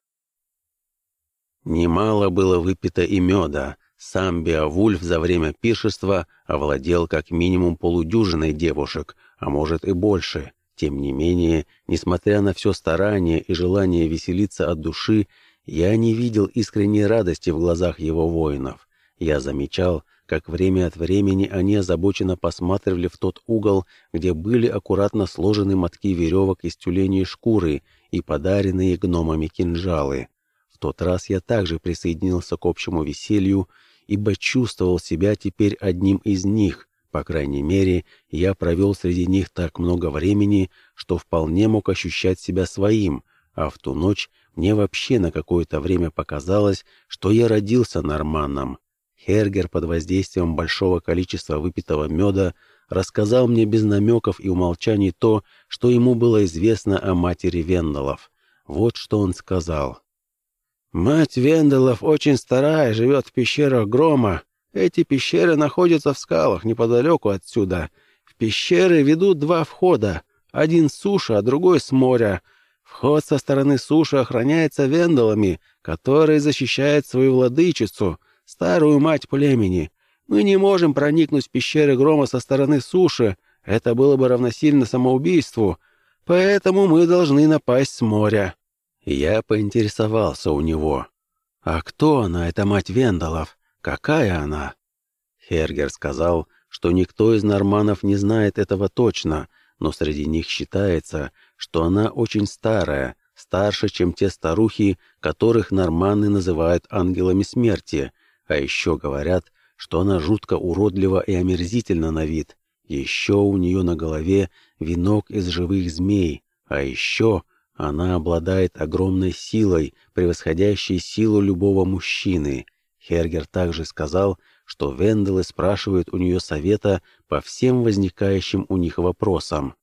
Немало было выпито и меда. Сам Беовульф за время пиршества овладел как минимум полудюжиной девушек, а может и больше. Тем не менее, несмотря на все старание и желание веселиться от души, я не видел искренней радости в глазах его воинов. Я замечал, как время от времени они озабоченно посматривали в тот угол, где были аккуратно сложены мотки веревок из тюленей шкуры и подаренные гномами кинжалы тот раз я также присоединился к общему веселью, ибо чувствовал себя теперь одним из них. По крайней мере, я провел среди них так много времени, что вполне мог ощущать себя своим, а в ту ночь мне вообще на какое-то время показалось, что я родился норманном. Хергер под воздействием большого количества выпитого меда рассказал мне без намеков и умолчаний то, что ему было известно о матери Вендалов. Вот что он сказал. Мать Венделов очень старая, живет в пещерах Грома. Эти пещеры находятся в скалах неподалеку отсюда. В пещеры ведут два входа. Один с суши, а другой с моря. Вход со стороны суши охраняется вендалами, которые защищают свою владычицу, старую мать племени. Мы не можем проникнуть в пещеры Грома со стороны суши. Это было бы равносильно самоубийству. Поэтому мы должны напасть с моря. Я поинтересовался у него. «А кто она, эта мать Вендалов? Какая она?» Хергер сказал, что никто из норманов не знает этого точно, но среди них считается, что она очень старая, старше, чем те старухи, которых норманы называют ангелами смерти, а еще говорят, что она жутко уродлива и омерзительна на вид. Еще у нее на голове венок из живых змей, а еще она обладает огромной силой, превосходящей силу любого мужчины. Хергер также сказал, что Венделы спрашивают у нее совета по всем возникающим у них вопросам.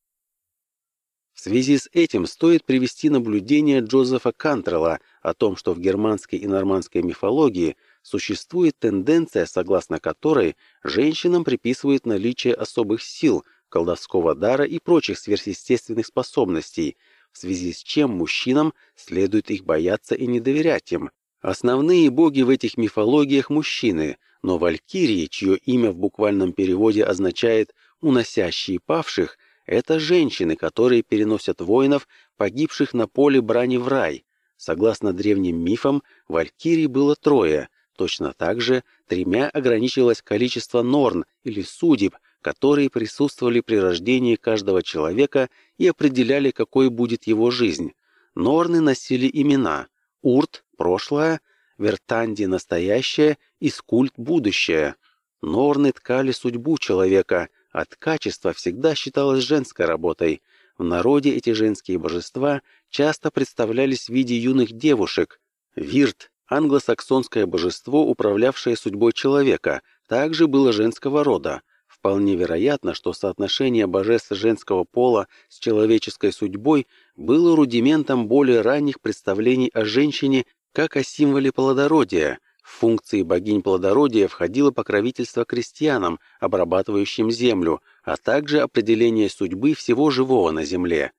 В связи с этим стоит привести наблюдение Джозефа Кантрелла о том, что в германской и нормандской мифологии существует тенденция, согласно которой женщинам приписывают наличие особых сил, колдовского дара и прочих сверхъестественных способностей – в связи с чем мужчинам следует их бояться и не доверять им. Основные боги в этих мифологиях мужчины, но валькирии, чье имя в буквальном переводе означает «уносящие павших», это женщины, которые переносят воинов, погибших на поле брани в рай. Согласно древним мифам, валькирий было трое, точно так же тремя ограничивалось количество норн или судеб, которые присутствовали при рождении каждого человека и определяли, какой будет его жизнь. Норны носили имена Урт – прошлое, Вертанди – настоящее и Скульт – будущее. Норны ткали судьбу человека, а ткачество всегда считалось женской работой. В народе эти женские божества часто представлялись в виде юных девушек. Вирт, англосаксонское божество, управлявшее судьбой человека, также было женского рода. Вполне вероятно, что соотношение божеств женского пола с человеческой судьбой было рудиментом более ранних представлений о женщине как о символе плодородия. В функции богинь плодородия входило покровительство крестьянам, обрабатывающим землю, а также определение судьбы всего живого на земле.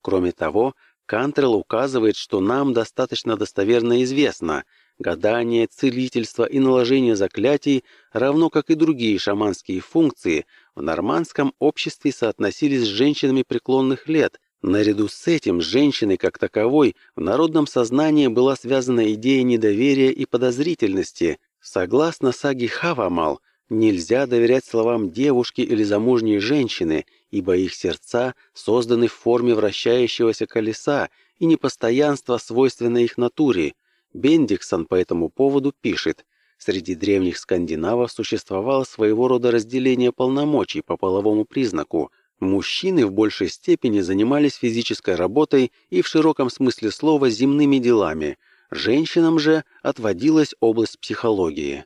Кроме того, Кантрелл указывает, что нам достаточно достоверно известно, гадание, целительство и наложение заклятий, равно как и другие шаманские функции, в нормандском обществе соотносились с женщинами преклонных лет, Наряду с этим женщиной как таковой в народном сознании была связана идея недоверия и подозрительности. Согласно саге Хавамал, нельзя доверять словам девушки или замужней женщины, ибо их сердца созданы в форме вращающегося колеса, и непостоянство свойственно их натуре. Бендиксон по этому поводу пишет, Среди древних скандинавов существовало своего рода разделение полномочий по половому признаку – Мужчины в большей степени занимались физической работой и в широком смысле слова земными делами, женщинам же отводилась область психологии.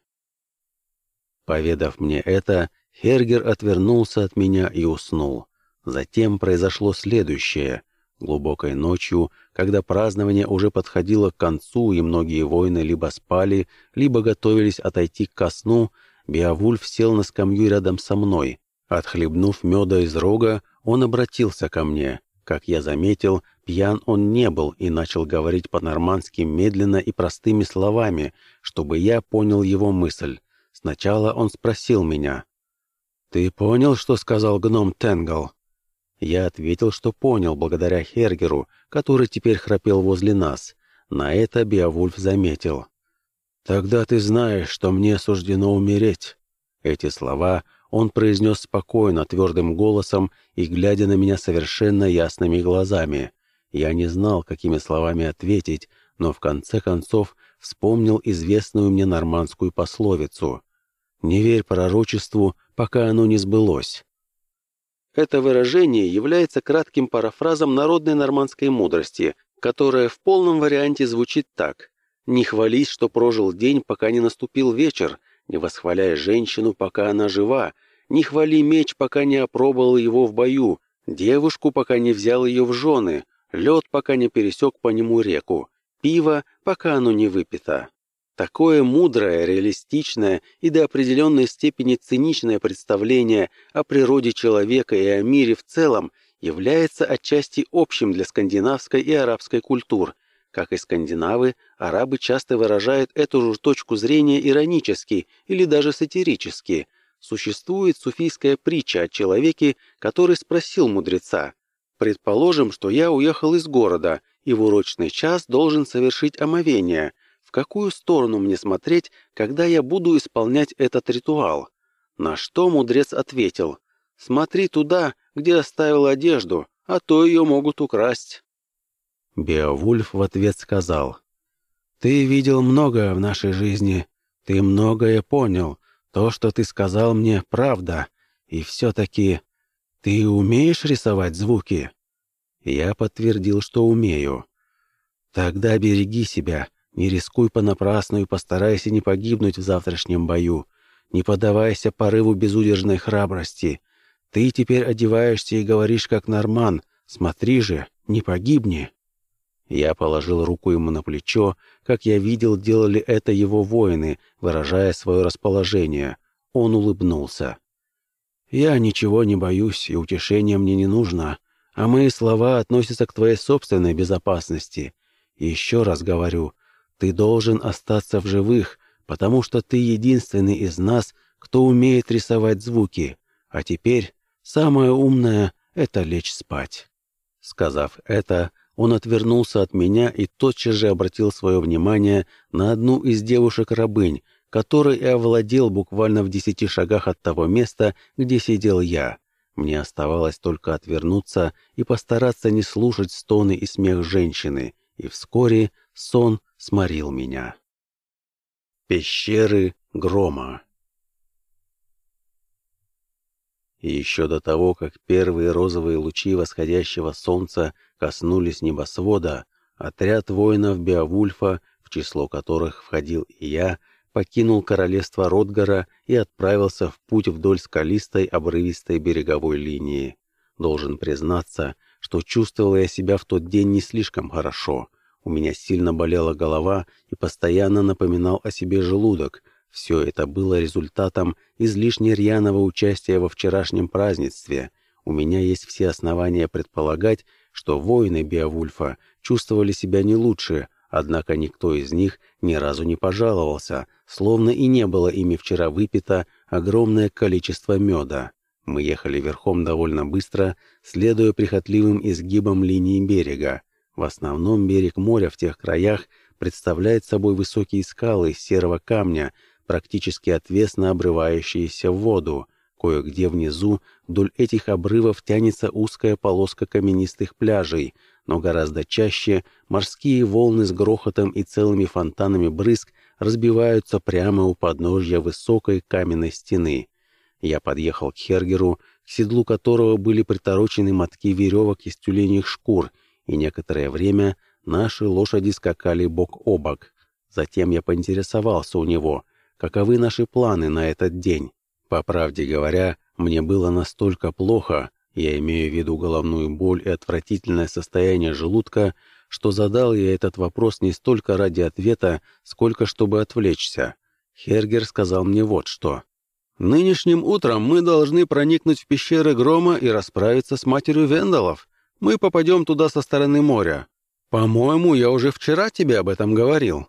Поведав мне это, Хергер отвернулся от меня и уснул. Затем произошло следующее. Глубокой ночью, когда празднование уже подходило к концу и многие воины либо спали, либо готовились отойти ко сну, Беовульф сел на скамью рядом со мной, Отхлебнув меда из рога, он обратился ко мне. Как я заметил, пьян он не был и начал говорить по-нормански медленно и простыми словами, чтобы я понял его мысль. Сначала он спросил меня. «Ты понял, что сказал гном Тенгл?» Я ответил, что понял, благодаря Хергеру, который теперь храпел возле нас. На это Беовульф заметил. «Тогда ты знаешь, что мне суждено умереть». Эти слова он произнес спокойно, твердым голосом и глядя на меня совершенно ясными глазами. Я не знал, какими словами ответить, но в конце концов вспомнил известную мне нормандскую пословицу «Не верь пророчеству, пока оно не сбылось». Это выражение является кратким парафразом народной нормандской мудрости, которая в полном варианте звучит так «Не хвались, что прожил день, пока не наступил вечер, не восхваляй женщину, пока она жива, не хвали меч, пока не опробовал его в бою, девушку, пока не взял ее в жены, лед, пока не пересек по нему реку, пиво, пока оно не выпито. Такое мудрое, реалистичное и до определенной степени циничное представление о природе человека и о мире в целом является отчасти общим для скандинавской и арабской культур – как и скандинавы, арабы часто выражают эту же точку зрения иронически или даже сатирически. Существует суфийская притча о человеке, который спросил мудреца, «Предположим, что я уехал из города, и в урочный час должен совершить омовение. В какую сторону мне смотреть, когда я буду исполнять этот ритуал?» На что мудрец ответил, «Смотри туда, где оставил одежду, а то ее могут украсть». Беовульф в ответ сказал, «Ты видел многое в нашей жизни, ты многое понял, то, что ты сказал мне, правда, и все-таки ты умеешь рисовать звуки?» Я подтвердил, что умею. «Тогда береги себя, не рискуй понапрасну и постарайся не погибнуть в завтрашнем бою, не поддавайся порыву безудержной храбрости. Ты теперь одеваешься и говоришь как норман, смотри же, не погибни». Я положил руку ему на плечо, как я видел, делали это его воины, выражая свое расположение. Он улыбнулся. «Я ничего не боюсь, и утешения мне не нужно, а мои слова относятся к твоей собственной безопасности. еще раз говорю, ты должен остаться в живых, потому что ты единственный из нас, кто умеет рисовать звуки. А теперь самое умное — это лечь спать». Сказав это, он отвернулся от меня и тотчас же обратил свое внимание на одну из девушек-рабынь, которой и овладел буквально в десяти шагах от того места, где сидел я. Мне оставалось только отвернуться и постараться не слушать стоны и смех женщины, и вскоре сон сморил меня. Пещеры грома И еще до того, как первые розовые лучи восходящего солнца коснулись небосвода, отряд воинов Беовульфа, в число которых входил и я, покинул королевство Ротгара и отправился в путь вдоль скалистой обрывистой береговой линии. Должен признаться, что чувствовал я себя в тот день не слишком хорошо. У меня сильно болела голова и постоянно напоминал о себе желудок. Все это было результатом излишне рьяного участия во вчерашнем празднестве. У меня есть все основания предполагать, что воины Беовульфа чувствовали себя не лучше, Однако никто из них ни разу не пожаловался, словно и не было ими вчера выпито огромное количество меда. Мы ехали верхом довольно быстро, следуя прихотливым изгибам линии берега. В основном берег моря в тех краях представляет собой высокие скалы серого камня, практически отвесно обрывающиеся в воду. Кое-где внизу вдоль этих обрывов тянется узкая полоска каменистых пляжей, но гораздо чаще морские волны с грохотом и целыми фонтанами брызг разбиваются прямо у подножья высокой каменной стены. Я подъехал к Хергеру, к седлу которого были приторочены мотки веревок из тюленьих шкур, и некоторое время наши лошади скакали бок о бок. Затем я поинтересовался у него, каковы наши планы на этот день. По правде говоря, мне было настолько плохо, я имею в виду головную боль и отвратительное состояние желудка, что задал я этот вопрос не столько ради ответа, сколько чтобы отвлечься. Хергер сказал мне вот что. «Нынешним утром мы должны проникнуть в пещеры Грома и расправиться с матерью Вендалов. Мы попадем туда со стороны моря. По-моему, я уже вчера тебе об этом говорил».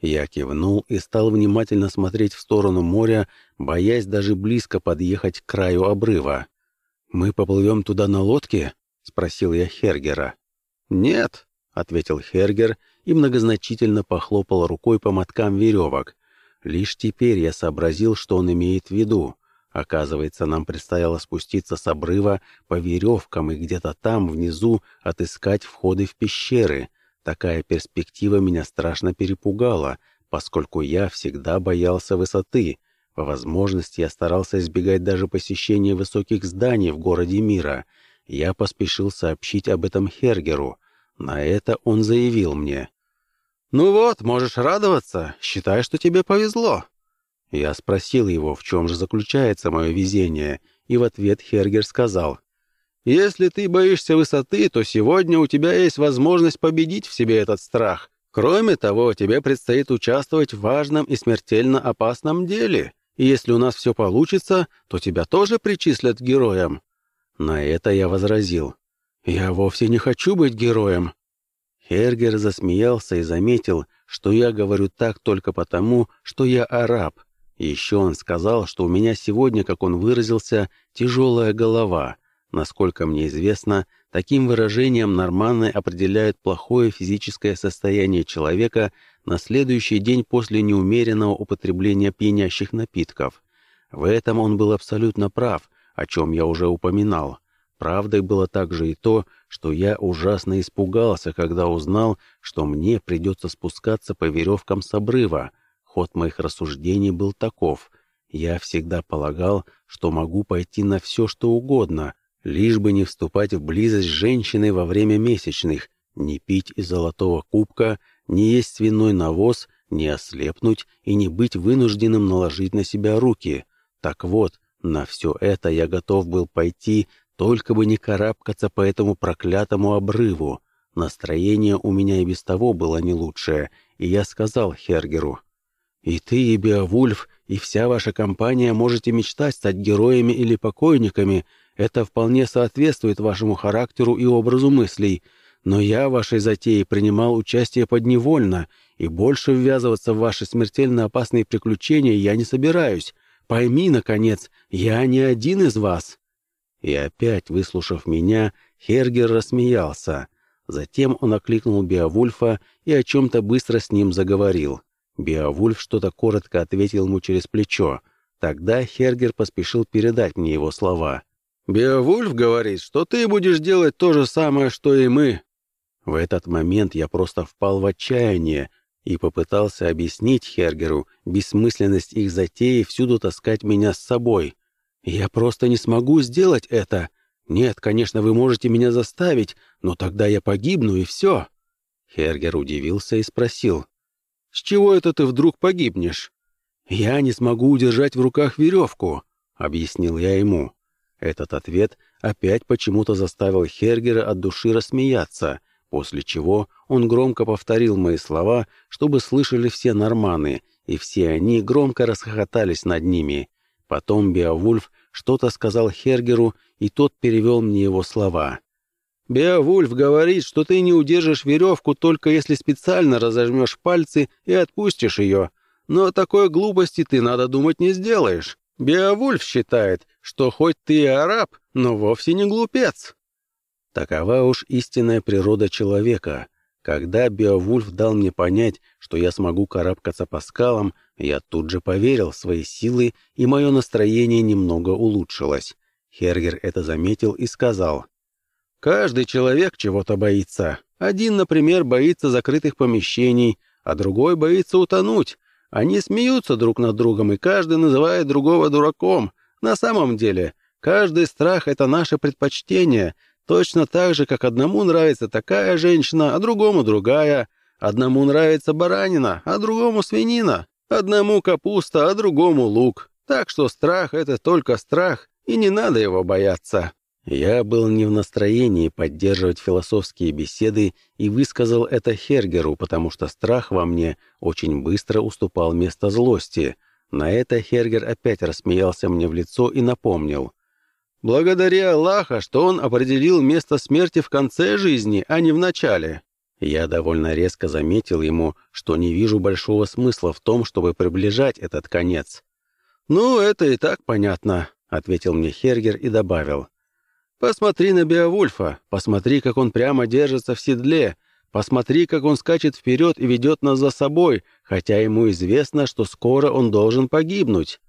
Я кивнул и стал внимательно смотреть в сторону моря, боясь даже близко подъехать к краю обрыва. «Мы поплывем туда на лодке?» — спросил я Хергера. «Нет», — ответил Хергер и многозначительно похлопал рукой по моткам веревок. Лишь теперь я сообразил, что он имеет в виду. Оказывается, нам предстояло спуститься с обрыва по веревкам и где-то там, внизу, отыскать входы в пещеры. Такая перспектива меня страшно перепугала, поскольку я всегда боялся высоты, по возможности я старался избегать даже посещения высоких зданий в городе мира. Я поспешил сообщить об этом Хергеру. На это он заявил мне. «Ну вот, можешь радоваться. Считай, что тебе повезло». Я спросил его, в чем же заключается мое везение, и в ответ Хергер сказал. «Если ты боишься высоты, то сегодня у тебя есть возможность победить в себе этот страх. Кроме того, тебе предстоит участвовать в важном и смертельно опасном деле и если у нас все получится, то тебя тоже причислят к героям». На это я возразил. «Я вовсе не хочу быть героем». Хергер засмеялся и заметил, что я говорю так только потому, что я араб. Еще он сказал, что у меня сегодня, как он выразился, тяжелая голова. Насколько мне известно, таким выражением норманны определяют плохое физическое состояние человека на следующий день после неумеренного употребления пьянящих напитков. В этом он был абсолютно прав, о чем я уже упоминал. Правдой было также и то, что я ужасно испугался, когда узнал, что мне придется спускаться по веревкам с обрыва. Ход моих рассуждений был таков. Я всегда полагал, что могу пойти на все, что угодно, лишь бы не вступать в близость с женщиной во время месячных, не пить из золотого кубка, не есть свиной навоз, не ослепнуть и не быть вынужденным наложить на себя руки. Так вот, на все это я готов был пойти, только бы не карабкаться по этому проклятому обрыву. Настроение у меня и без того было не лучшее, и я сказал Хергеру, «И ты, и Беовульф, и вся ваша компания можете мечтать стать героями или покойниками. Это вполне соответствует вашему характеру и образу мыслей. Но я в вашей затее принимал участие подневольно, и больше ввязываться в ваши смертельно опасные приключения я не собираюсь. Пойми, наконец, я не один из вас». И опять, выслушав меня, Хергер рассмеялся. Затем он окликнул Беовульфа и о чем-то быстро с ним заговорил. Беовульф что-то коротко ответил ему через плечо. Тогда Хергер поспешил передать мне его слова. «Беовульф говорит, что ты будешь делать то же самое, что и мы. В этот момент я просто впал в отчаяние и попытался объяснить Хергеру бессмысленность их затеи всюду таскать меня с собой. «Я просто не смогу сделать это. Нет, конечно, вы можете меня заставить, но тогда я погибну, и все». Хергер удивился и спросил. «С чего это ты вдруг погибнешь?» «Я не смогу удержать в руках веревку», — объяснил я ему. Этот ответ опять почему-то заставил Хергера от души рассмеяться, после чего он громко повторил мои слова, чтобы слышали все норманы, и все они громко расхохотались над ними. Потом Беовульф что-то сказал Хергеру, и тот перевел мне его слова. «Беовульф говорит, что ты не удержишь веревку, только если специально разожмешь пальцы и отпустишь ее. Но такой глупости ты, надо думать, не сделаешь. Беовульф считает, что хоть ты и араб, но вовсе не глупец. Такова уж истинная природа человека. Когда Беовульф дал мне понять, что я смогу карабкаться по скалам, я тут же поверил в свои силы, и мое настроение немного улучшилось. Хергер это заметил и сказал. «Каждый человек чего-то боится. Один, например, боится закрытых помещений, а другой боится утонуть. Они смеются друг над другом, и каждый называет другого дураком. На самом деле, каждый страх — это наше предпочтение, точно так же, как одному нравится такая женщина, а другому другая. Одному нравится баранина, а другому свинина. Одному капуста, а другому лук. Так что страх — это только страх, и не надо его бояться. Я был не в настроении поддерживать философские беседы и высказал это Хергеру, потому что страх во мне очень быстро уступал место злости. На это Хергер опять рассмеялся мне в лицо и напомнил. «Благодари Аллаха, что он определил место смерти в конце жизни, а не в начале». Я довольно резко заметил ему, что не вижу большого смысла в том, чтобы приближать этот конец. «Ну, это и так понятно», — ответил мне Хергер и добавил. Посмотри на Беовульфа, посмотри, как он прямо держится в седле, посмотри, как он скачет вперед и ведет нас за собой, хотя ему известно, что скоро он должен погибнуть.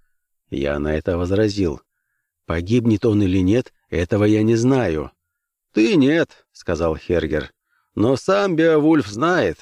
Я на это возразил. Погибнет он или нет, этого я не знаю. Ты нет, сказал Хергер. Но сам Беовульф знает.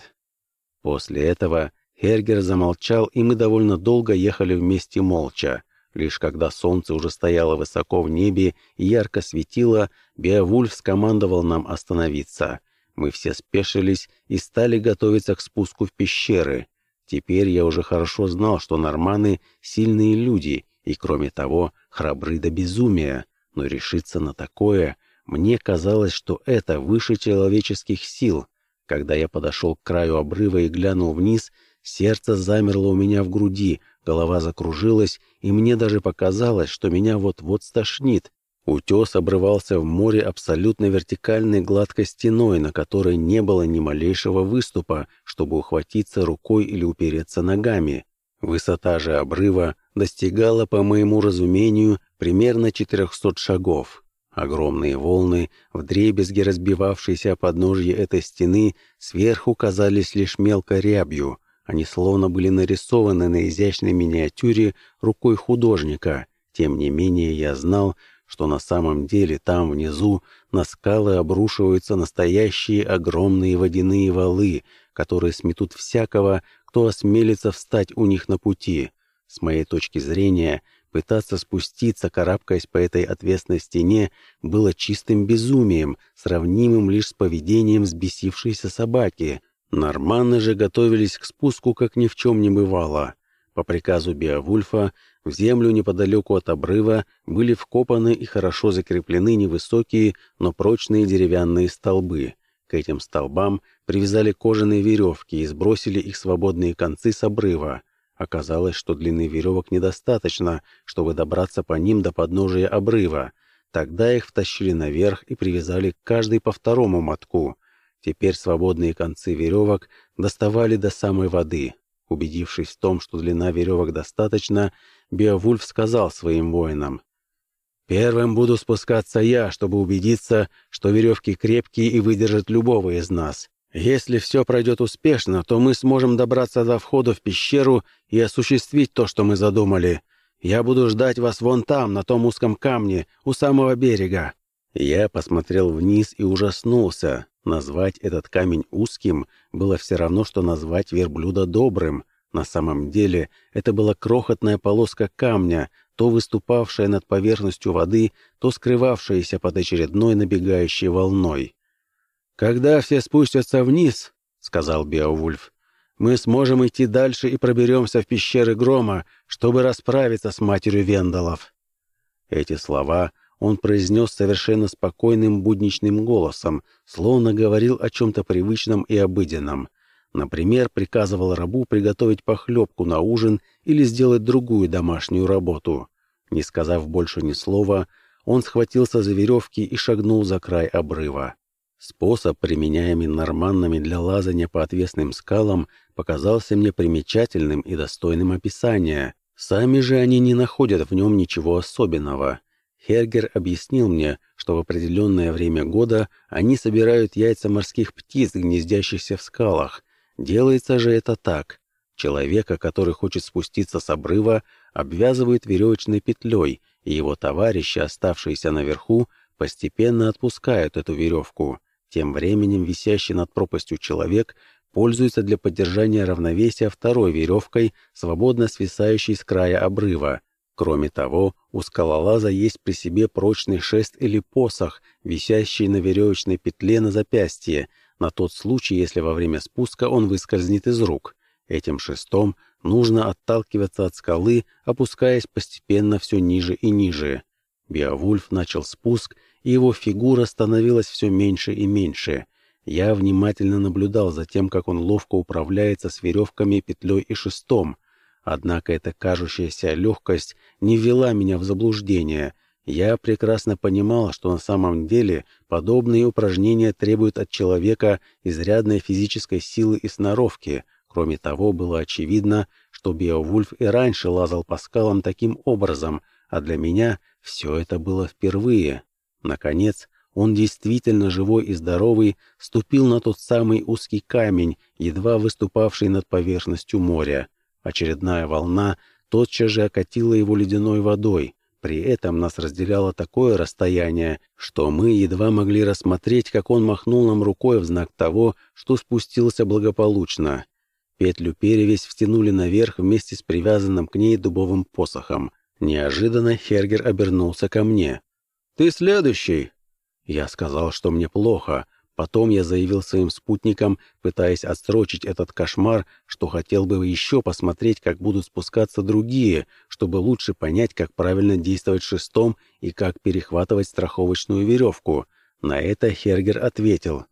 После этого Хергер замолчал, и мы довольно долго ехали вместе молча. Лишь когда солнце уже стояло высоко в небе и ярко светило, Беовульф скомандовал нам остановиться. Мы все спешились и стали готовиться к спуску в пещеры. Теперь я уже хорошо знал, что норманы — сильные люди и, кроме того, храбры до безумия. Но решиться на такое мне казалось, что это выше человеческих сил. Когда я подошел к краю обрыва и глянул вниз, сердце замерло у меня в груди, Голова закружилась, и мне даже показалось, что меня вот-вот стошнит. Утес обрывался в море абсолютно вертикальной гладкой стеной, на которой не было ни малейшего выступа, чтобы ухватиться рукой или упереться ногами. Высота же обрыва достигала, по моему разумению, примерно 400 шагов. Огромные волны, вдребезги разбивавшиеся о подножье этой стены, сверху казались лишь мелко рябью — они словно были нарисованы на изящной миниатюре рукой художника. Тем не менее, я знал, что на самом деле там внизу на скалы обрушиваются настоящие огромные водяные валы, которые сметут всякого, кто осмелится встать у них на пути. С моей точки зрения, пытаться спуститься, карабкаясь по этой отвесной стене, было чистым безумием, сравнимым лишь с поведением взбесившейся собаки. Норманы же готовились к спуску, как ни в чем не бывало. По приказу Беовульфа в землю неподалеку от обрыва были вкопаны и хорошо закреплены невысокие, но прочные деревянные столбы. К этим столбам привязали кожаные веревки и сбросили их свободные концы с обрыва. Оказалось, что длины веревок недостаточно, чтобы добраться по ним до подножия обрыва. Тогда их втащили наверх и привязали каждый по второму мотку — Теперь свободные концы веревок доставали до самой воды. Убедившись в том, что длина веревок достаточно, Беовульф сказал своим воинам, «Первым буду спускаться я, чтобы убедиться, что веревки крепкие и выдержат любого из нас. Если все пройдет успешно, то мы сможем добраться до входа в пещеру и осуществить то, что мы задумали. Я буду ждать вас вон там, на том узком камне, у самого берега». Я посмотрел вниз и ужаснулся. Назвать этот камень узким было все равно, что назвать верблюда добрым. На самом деле это была крохотная полоска камня, то выступавшая над поверхностью воды, то скрывавшаяся под очередной набегающей волной. «Когда все спустятся вниз», — сказал Беовульф, — «мы сможем идти дальше и проберемся в пещеры Грома, чтобы расправиться с матерью Вендалов». Эти слова он произнес совершенно спокойным будничным голосом, словно говорил о чем-то привычном и обыденном. Например, приказывал рабу приготовить похлебку на ужин или сделать другую домашнюю работу. Не сказав больше ни слова, он схватился за веревки и шагнул за край обрыва. Способ, применяемый норманнами для лазания по отвесным скалам, показался мне примечательным и достойным описания. Сами же они не находят в нем ничего особенного. Хергер объяснил мне, что в определенное время года они собирают яйца морских птиц, гнездящихся в скалах. Делается же это так. Человека, который хочет спуститься с обрыва, обвязывают веревочной петлей, и его товарищи, оставшиеся наверху, постепенно отпускают эту веревку. Тем временем висящий над пропастью человек пользуется для поддержания равновесия второй веревкой, свободно свисающей с края обрыва. Кроме того, у скалолаза есть при себе прочный шест или посох, висящий на веревочной петле на запястье, на тот случай, если во время спуска он выскользнет из рук. Этим шестом нужно отталкиваться от скалы, опускаясь постепенно все ниже и ниже. Беовульф начал спуск, и его фигура становилась все меньше и меньше. Я внимательно наблюдал за тем, как он ловко управляется с веревками, петлей и шестом — Однако эта кажущаяся легкость не ввела меня в заблуждение. Я прекрасно понимал, что на самом деле подобные упражнения требуют от человека изрядной физической силы и сноровки. Кроме того, было очевидно, что Беовульф и раньше лазал по скалам таким образом, а для меня все это было впервые. Наконец, он действительно живой и здоровый ступил на тот самый узкий камень, едва выступавший над поверхностью моря. Очередная волна тотчас же окатила его ледяной водой. При этом нас разделяло такое расстояние, что мы едва могли рассмотреть, как он махнул нам рукой в знак того, что спустился благополучно. Петлю перевесь втянули наверх вместе с привязанным к ней дубовым посохом. Неожиданно Хергер обернулся ко мне. «Ты следующий!» Я сказал, что мне плохо, Потом я заявил своим спутникам, пытаясь отсрочить этот кошмар, что хотел бы еще посмотреть, как будут спускаться другие, чтобы лучше понять, как правильно действовать шестом и как перехватывать страховочную веревку. На это Хергер ответил.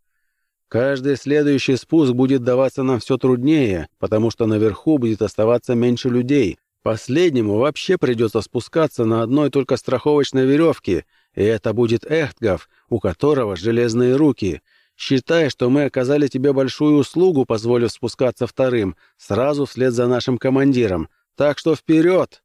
«Каждый следующий спуск будет даваться нам все труднее, потому что наверху будет оставаться меньше людей. Последнему вообще придется спускаться на одной только страховочной веревке, и это будет Эхтгав, у которого железные руки». Считай, что мы оказали тебе большую услугу, позволив спускаться вторым, сразу вслед за нашим командиром. Так что вперед!»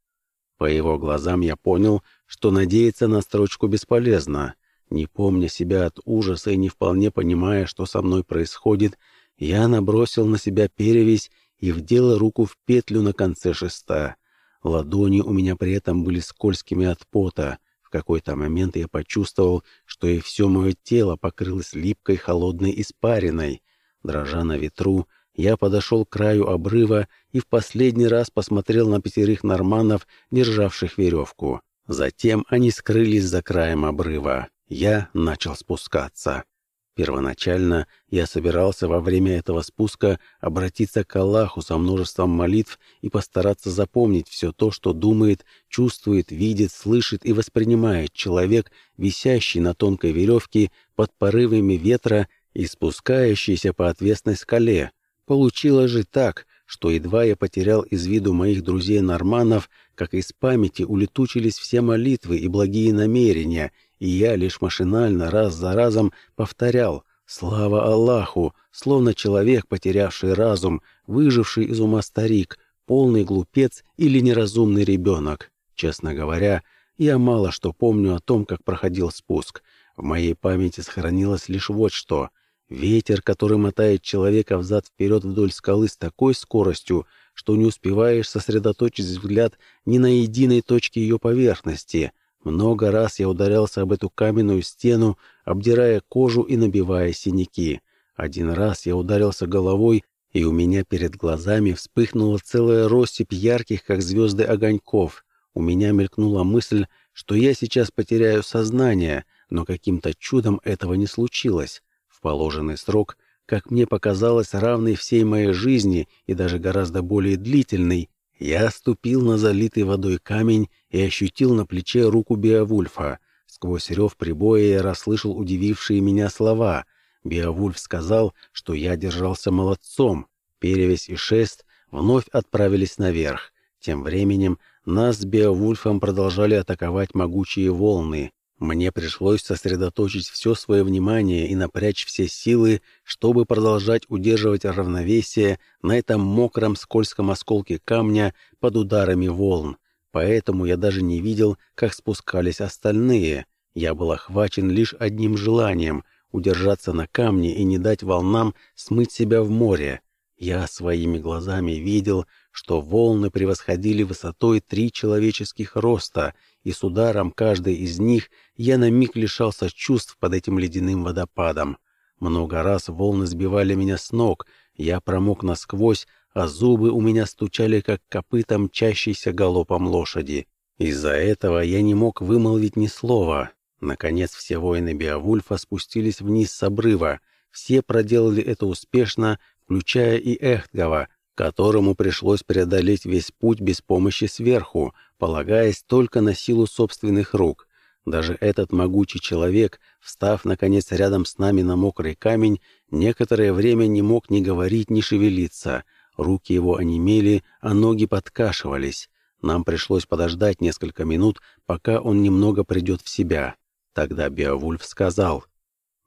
По его глазам я понял, что надеяться на строчку бесполезно. Не помня себя от ужаса и не вполне понимая, что со мной происходит, я набросил на себя перевязь и вдел руку в петлю на конце шеста. Ладони у меня при этом были скользкими от пота — какой-то момент я почувствовал, что и все мое тело покрылось липкой холодной испариной. Дрожа на ветру, я подошел к краю обрыва и в последний раз посмотрел на пятерых норманов, державших веревку. Затем они скрылись за краем обрыва. Я начал спускаться. Первоначально я собирался во время этого спуска обратиться к Аллаху со множеством молитв и постараться запомнить все то, что думает, чувствует, видит, слышит и воспринимает человек, висящий на тонкой веревке под порывами ветра и спускающийся по отвесной скале. Получилось же так, что едва я потерял из виду моих друзей-норманов, как из памяти улетучились все молитвы и благие намерения, и я лишь машинально раз за разом повторял «Слава Аллаху!», словно человек, потерявший разум, выживший из ума старик, полный глупец или неразумный ребенок. Честно говоря, я мало что помню о том, как проходил спуск. В моей памяти сохранилось лишь вот что. Ветер, который мотает человека взад-вперед вдоль скалы с такой скоростью, что не успеваешь сосредоточить взгляд ни на единой точке ее поверхности — много раз я ударялся об эту каменную стену, обдирая кожу и набивая синяки. Один раз я ударился головой, и у меня перед глазами вспыхнула целая россыпь ярких, как звезды, огоньков. У меня мелькнула мысль, что я сейчас потеряю сознание, но каким-то чудом этого не случилось. В положенный срок, как мне показалось, равный всей моей жизни и даже гораздо более длительный, я ступил на залитый водой камень и ощутил на плече руку Беовульфа. Сквозь рев прибоя я расслышал удивившие меня слова. Беовульф сказал, что я держался молодцом. Перевесь и шест вновь отправились наверх. Тем временем нас с Беовульфом продолжали атаковать могучие волны. Мне пришлось сосредоточить все свое внимание и напрячь все силы, чтобы продолжать удерживать равновесие на этом мокром скользком осколке камня под ударами волн. Поэтому я даже не видел, как спускались остальные. Я был охвачен лишь одним желанием — удержаться на камне и не дать волнам смыть себя в море. Я своими глазами видел, что волны превосходили высотой три человеческих роста — и с ударом каждой из них я на миг лишался чувств под этим ледяным водопадом. Много раз волны сбивали меня с ног, я промок насквозь, а зубы у меня стучали, как копыта мчащейся галопом лошади. Из-за этого я не мог вымолвить ни слова. Наконец все воины Беовульфа спустились вниз с обрыва. Все проделали это успешно, включая и Эхтгова, которому пришлось преодолеть весь путь без помощи сверху, полагаясь только на силу собственных рук. Даже этот могучий человек, встав, наконец, рядом с нами на мокрый камень, некоторое время не мог ни говорить, ни шевелиться. Руки его онемели, а ноги подкашивались. Нам пришлось подождать несколько минут, пока он немного придет в себя. Тогда Беовульф сказал —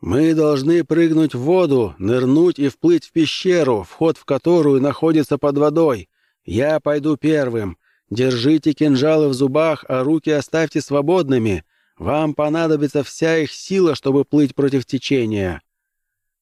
мы должны прыгнуть в воду, нырнуть и вплыть в пещеру, вход в которую находится под водой. Я пойду первым. Держите кинжалы в зубах, а руки оставьте свободными. Вам понадобится вся их сила, чтобы плыть против течения».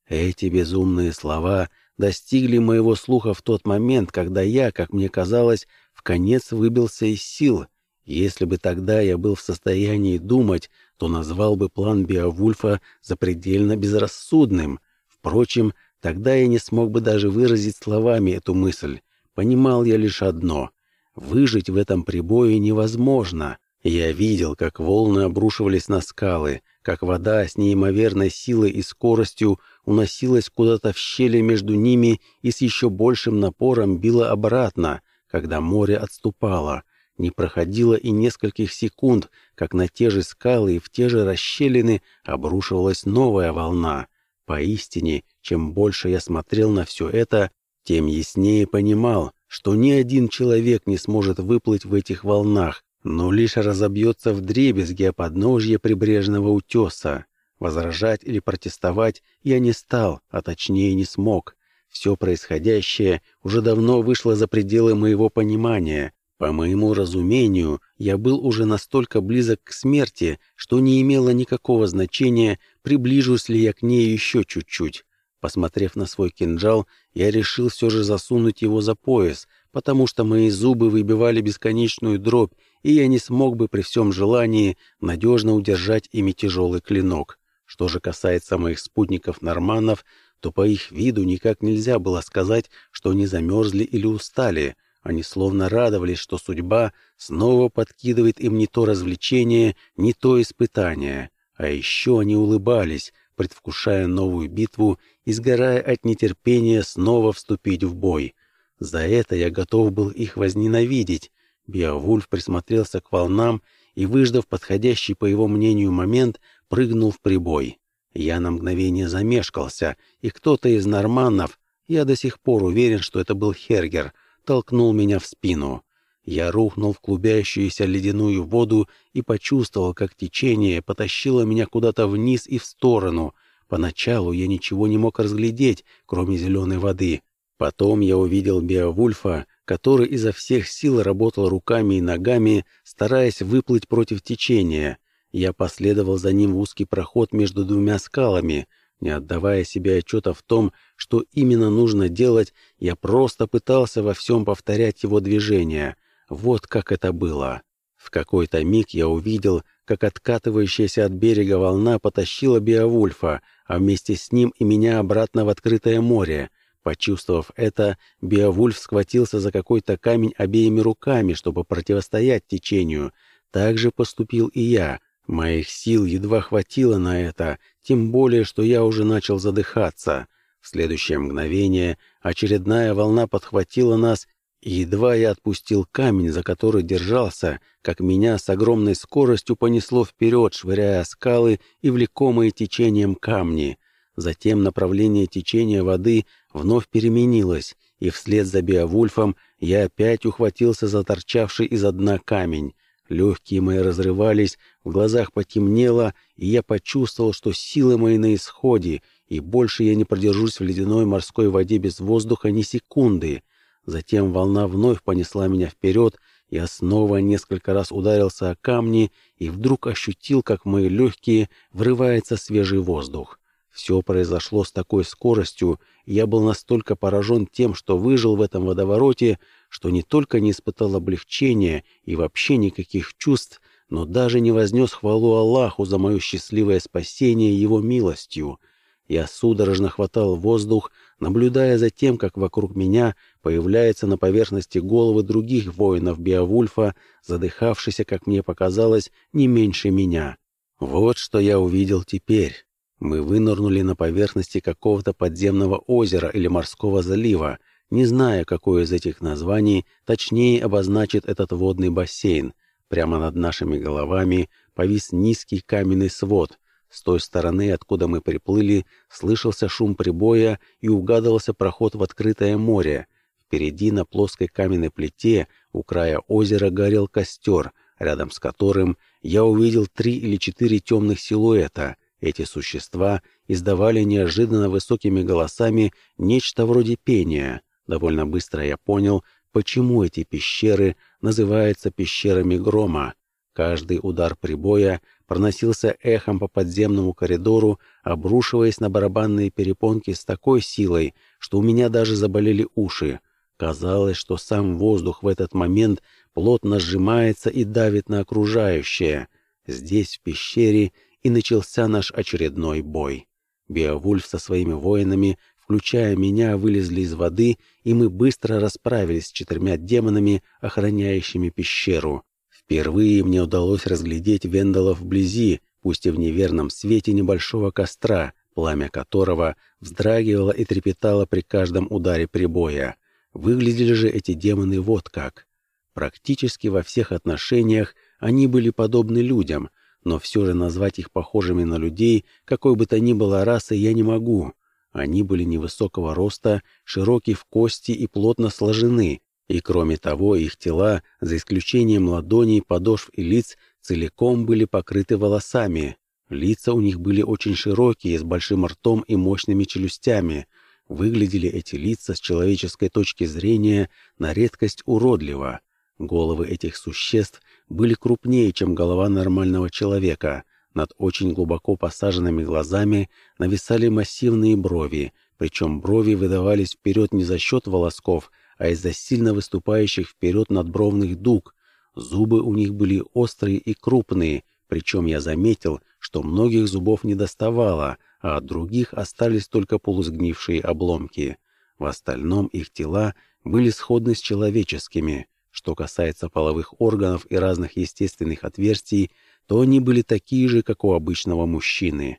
Эти безумные слова достигли моего слуха в тот момент, когда я, как мне казалось, в конец выбился из сил. Если бы тогда я был в состоянии думать, то назвал бы план Беовульфа запредельно безрассудным. Впрочем, тогда я не смог бы даже выразить словами эту мысль. Понимал я лишь одно — выжить в этом прибое невозможно. Я видел, как волны обрушивались на скалы, как вода с неимоверной силой и скоростью уносилась куда-то в щели между ними и с еще большим напором била обратно, когда море отступало — не проходило и нескольких секунд, как на те же скалы и в те же расщелины обрушивалась новая волна. Поистине, чем больше я смотрел на все это, тем яснее понимал, что ни один человек не сможет выплыть в этих волнах, но лишь разобьется в дребезги о подножье прибрежного утеса. Возражать или протестовать я не стал, а точнее не смог. Все происходящее уже давно вышло за пределы моего понимания. По моему разумению, я был уже настолько близок к смерти, что не имело никакого значения, приближусь ли я к ней еще чуть-чуть. Посмотрев на свой кинжал, я решил все же засунуть его за пояс, потому что мои зубы выбивали бесконечную дробь, и я не смог бы при всем желании надежно удержать ими тяжелый клинок. Что же касается моих спутников-норманнов, то по их виду никак нельзя было сказать, что они замерзли или устали — они словно радовались, что судьба снова подкидывает им не то развлечение, не то испытание. А еще они улыбались, предвкушая новую битву и сгорая от нетерпения снова вступить в бой. За это я готов был их возненавидеть. Беовульф присмотрелся к волнам и, выждав подходящий, по его мнению, момент, прыгнул в прибой. Я на мгновение замешкался, и кто-то из норманнов, я до сих пор уверен, что это был Хергер, толкнул меня в спину. Я рухнул в клубящуюся ледяную воду и почувствовал, как течение потащило меня куда-то вниз и в сторону. Поначалу я ничего не мог разглядеть, кроме зеленой воды. Потом я увидел Беовульфа, который изо всех сил работал руками и ногами, стараясь выплыть против течения. Я последовал за ним в узкий проход между двумя скалами — не отдавая себе отчета в том, что именно нужно делать, я просто пытался во всем повторять его движения. Вот как это было. В какой-то миг я увидел, как откатывающаяся от берега волна потащила Беовульфа, а вместе с ним и меня обратно в открытое море. Почувствовав это, Беовульф схватился за какой-то камень обеими руками, чтобы противостоять течению. Так же поступил и я. Моих сил едва хватило на это, тем более, что я уже начал задыхаться. В следующее мгновение очередная волна подхватила нас, и едва я отпустил камень, за который держался, как меня с огромной скоростью понесло вперед, швыряя скалы и влекомые течением камни. Затем направление течения воды вновь переменилось, и вслед за Беовульфом я опять ухватился за торчавший из дна камень. Легкие мои разрывались, в глазах потемнело, и я почувствовал, что силы мои на исходе, и больше я не продержусь в ледяной морской воде без воздуха ни секунды. Затем волна вновь понесла меня вперед, я снова несколько раз ударился о камни и вдруг ощутил, как в мои легкие врывается свежий воздух. Все произошло с такой скоростью, я был настолько поражен тем, что выжил в этом водовороте, что не только не испытал облегчения и вообще никаких чувств, но даже не вознес хвалу Аллаху за мое счастливое спасение его милостью. Я судорожно хватал воздух, наблюдая за тем, как вокруг меня появляются на поверхности головы других воинов Беовульфа, задыхавшихся, как мне показалось, не меньше меня. Вот что я увидел теперь. Мы вынырнули на поверхности какого-то подземного озера или морского залива, не зная, какое из этих названий точнее обозначит этот водный бассейн. Прямо над нашими головами повис низкий каменный свод. С той стороны, откуда мы приплыли, слышался шум прибоя и угадывался проход в открытое море. Впереди на плоской каменной плите у края озера горел костер, рядом с которым я увидел три или четыре темных силуэта — эти существа издавали неожиданно высокими голосами нечто вроде пения. Довольно быстро я понял, почему эти пещеры называются пещерами грома. Каждый удар прибоя проносился эхом по подземному коридору, обрушиваясь на барабанные перепонки с такой силой, что у меня даже заболели уши. Казалось, что сам воздух в этот момент плотно сжимается и давит на окружающее. Здесь, в пещере, и начался наш очередной бой. Беовульф со своими воинами, включая меня, вылезли из воды, и мы быстро расправились с четырьмя демонами, охраняющими пещеру. Впервые мне удалось разглядеть вендалов вблизи, пусть и в неверном свете небольшого костра, пламя которого вздрагивало и трепетало при каждом ударе прибоя. Выглядели же эти демоны вот как. Практически во всех отношениях они были подобны людям — но все же назвать их похожими на людей, какой бы то ни было расы, я не могу. Они были невысокого роста, широкие в кости и плотно сложены, и кроме того их тела, за исключением ладоней, подошв и лиц, целиком были покрыты волосами. Лица у них были очень широкие, с большим ртом и мощными челюстями. Выглядели эти лица с человеческой точки зрения на редкость уродливо. Головы этих существ были крупнее, чем голова нормального человека. Над очень глубоко посаженными глазами нависали массивные брови, причем брови выдавались вперед не за счет волосков, а из-за сильно выступающих вперед надбровных дуг. Зубы у них были острые и крупные, причем я заметил, что многих зубов не доставало, а от других остались только полусгнившие обломки. В остальном их тела были сходны с человеческими. Что касается половых органов и разных естественных отверстий, то они были такие же, как у обычного мужчины.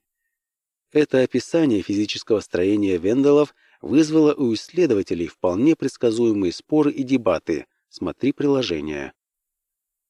Это описание физического строения вендалов вызвало у исследователей вполне предсказуемые споры и дебаты. Смотри приложение.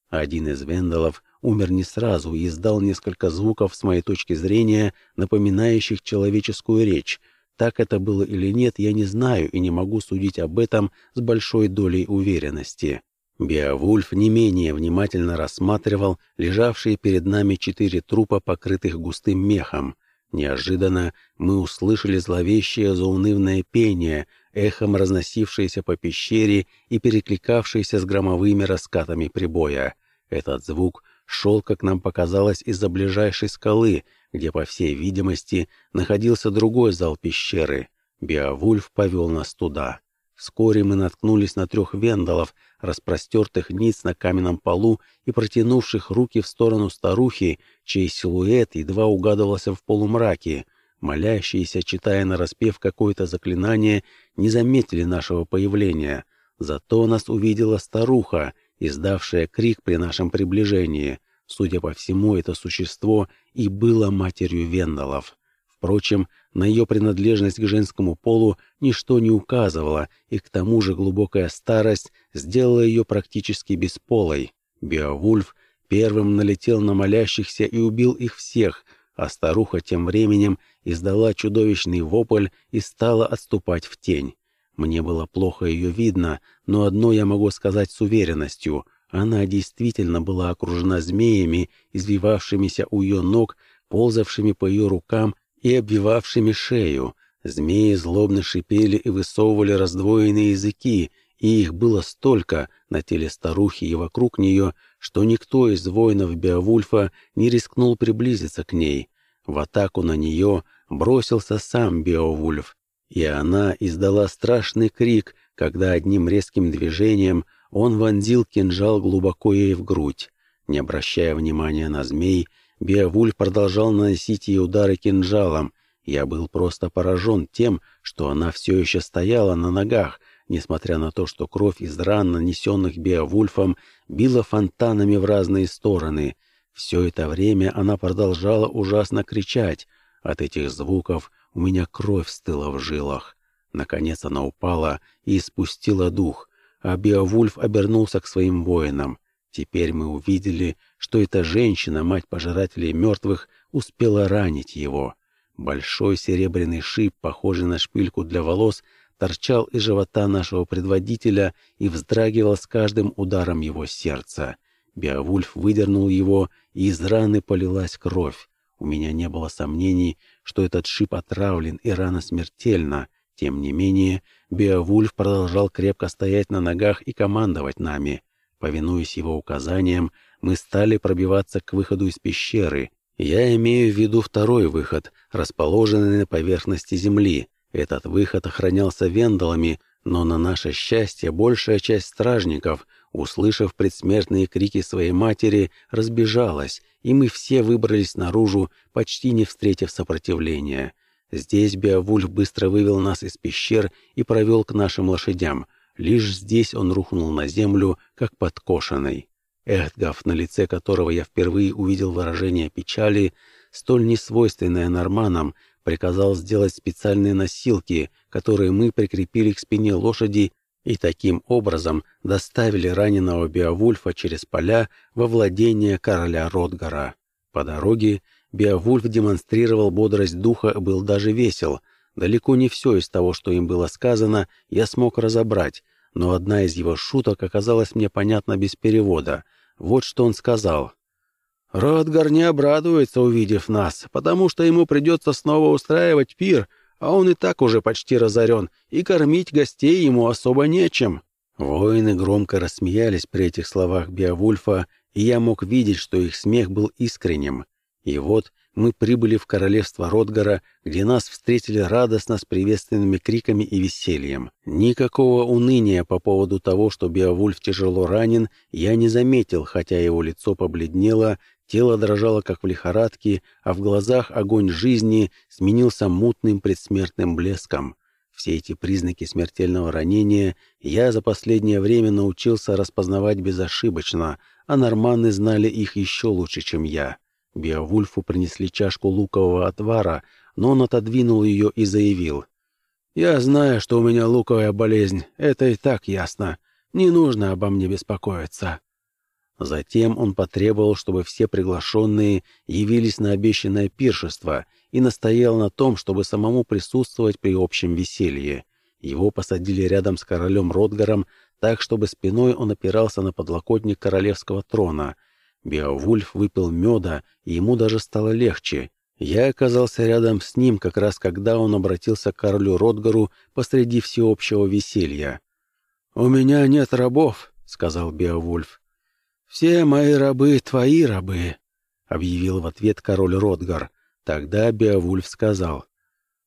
Один из вендалов умер не сразу и издал несколько звуков, с моей точки зрения, напоминающих человеческую речь. Так это было или нет, я не знаю и не могу судить об этом с большой долей уверенности. Беовульф не менее внимательно рассматривал лежавшие перед нами четыре трупа, покрытых густым мехом. Неожиданно мы услышали зловещее заунывное пение, эхом разносившееся по пещере и перекликавшееся с громовыми раскатами прибоя. Этот звук шел, как нам показалось, из-за ближайшей скалы, где, по всей видимости, находился другой зал пещеры. Беовульф повел нас туда. Вскоре мы наткнулись на трех вендалов, распростертых ниц на каменном полу и протянувших руки в сторону старухи, чей силуэт едва угадывался в полумраке. Молящиеся, читая нараспев какое-то заклинание, не заметили нашего появления. Зато нас увидела старуха, издавшая крик при нашем приближении. Судя по всему, это существо и было матерью вендалов. Впрочем, на ее принадлежность к женскому полу ничто не указывало, и к тому же глубокая старость сделала ее практически бесполой. Беовульф первым налетел на молящихся и убил их всех, а старуха тем временем издала чудовищный вопль и стала отступать в тень. Мне было плохо ее видно, но одно я могу сказать с уверенностью. Она действительно была окружена змеями, извивавшимися у ее ног, ползавшими по ее рукам и обвивавшими шею. Змеи злобно шипели и высовывали раздвоенные языки, и их было столько на теле старухи и вокруг нее, что никто из воинов Беовульфа не рискнул приблизиться к ней. В атаку на нее бросился сам Беовульф, и она издала страшный крик, когда одним резким движением он вонзил кинжал глубоко ей в грудь. Не обращая внимания на змей, Беовульф продолжал наносить ей удары кинжалом. Я был просто поражен тем, что она все еще стояла на ногах, несмотря на то, что кровь из ран, нанесенных Беовульфом, била фонтанами в разные стороны. Все это время она продолжала ужасно кричать. От этих звуков у меня кровь стыла в жилах. Наконец она упала и испустила дух, а Беовульф обернулся к своим воинам. Теперь мы увидели, что эта женщина, мать пожирателей мертвых, успела ранить его. Большой серебряный шип, похожий на шпильку для волос, торчал из живота нашего предводителя и вздрагивал с каждым ударом его сердца. Беовульф выдернул его, и из раны полилась кровь. У меня не было сомнений, что этот шип отравлен и рана смертельна. Тем не менее, Беовульф продолжал крепко стоять на ногах и командовать нами. Повинуясь его указаниям, мы стали пробиваться к выходу из пещеры. Я имею в виду второй выход, расположенный на поверхности земли. Этот выход охранялся вендалами, но на наше счастье большая часть стражников, услышав предсмертные крики своей матери, разбежалась, и мы все выбрались наружу, почти не встретив сопротивления. Здесь Беовульф быстро вывел нас из пещер и провел к нашим лошадям. Лишь здесь он рухнул на землю, как подкошенный. Эхтгав, на лице которого я впервые увидел выражение печали, столь несвойственное норманам, приказал сделать специальные носилки, которые мы прикрепили к спине лошади и таким образом доставили раненого Беовульфа через поля во владение короля Ротгара. По дороге Беовульф демонстрировал бодрость духа и был даже весел. Далеко не все из того, что им было сказано, я смог разобрать, но одна из его шуток оказалась мне понятна без перевода. Вот что он сказал. Ротгар не обрадуется, увидев нас, потому что ему придется снова устраивать пир, а он и так уже почти разорен, и кормить гостей ему особо нечем». Воины громко рассмеялись при этих словах Беовульфа, и я мог видеть, что их смех был искренним. И вот мы прибыли в королевство Ротгара, где нас встретили радостно с приветственными криками и весельем. Никакого уныния по поводу того, что Беовульф тяжело ранен, я не заметил, хотя его лицо побледнело, тело дрожало как в лихорадке, а в глазах огонь жизни сменился мутным предсмертным блеском. Все эти признаки смертельного ранения я за последнее время научился распознавать безошибочно, а норманы знали их еще лучше, чем я. Беовульфу принесли чашку лукового отвара, но он отодвинул ее и заявил. «Я знаю, что у меня луковая болезнь, это и так ясно. Не нужно обо мне беспокоиться». Затем он потребовал, чтобы все приглашенные явились на обещанное пиршество и настоял на том, чтобы самому присутствовать при общем веселье. Его посадили рядом с королем Ротгаром, так, чтобы спиной он опирался на подлокотник королевского трона — Беовульф выпил меда, и ему даже стало легче. Я оказался рядом с ним, как раз когда он обратился к королю Ротгару посреди всеобщего веселья. «У меня нет рабов», — сказал Беовульф. «Все мои рабы — твои рабы», — объявил в ответ король Ротгар. Тогда Беовульф сказал.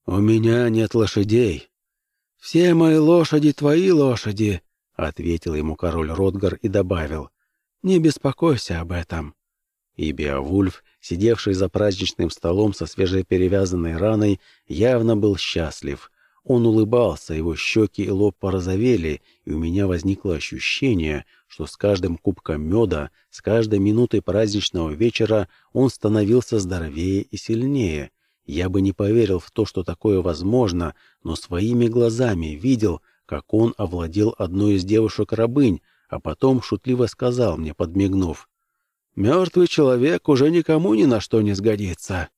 «У меня нет лошадей». «Все мои лошади — твои лошади», — ответил ему король Ротгар и добавил. Не беспокойся об этом». И Беовульф сидевший за праздничным столом со свежеперевязанной раной, явно был счастлив. Он улыбался, его щеки и лоб порозовели, и у меня возникло ощущение, что с каждым кубком меда, с каждой минутой праздничного вечера он становился здоровее и сильнее. Я бы не поверил в то, что такое возможно, но своими глазами видел, как он овладел одной из девушек-рабынь, а потом шутливо сказал мне, подмигнув, «Мертвый человек уже никому ни на что не сгодится».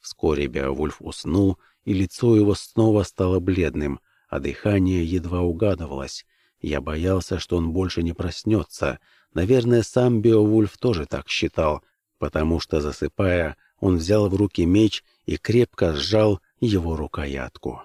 Вскоре Беовульф уснул, и лицо его снова стало бледным, а дыхание едва угадывалось. Я боялся, что он больше не проснется. Наверное, сам Беовульф тоже так считал, потому что, засыпая, он взял в руки меч и крепко сжал его рукоятку.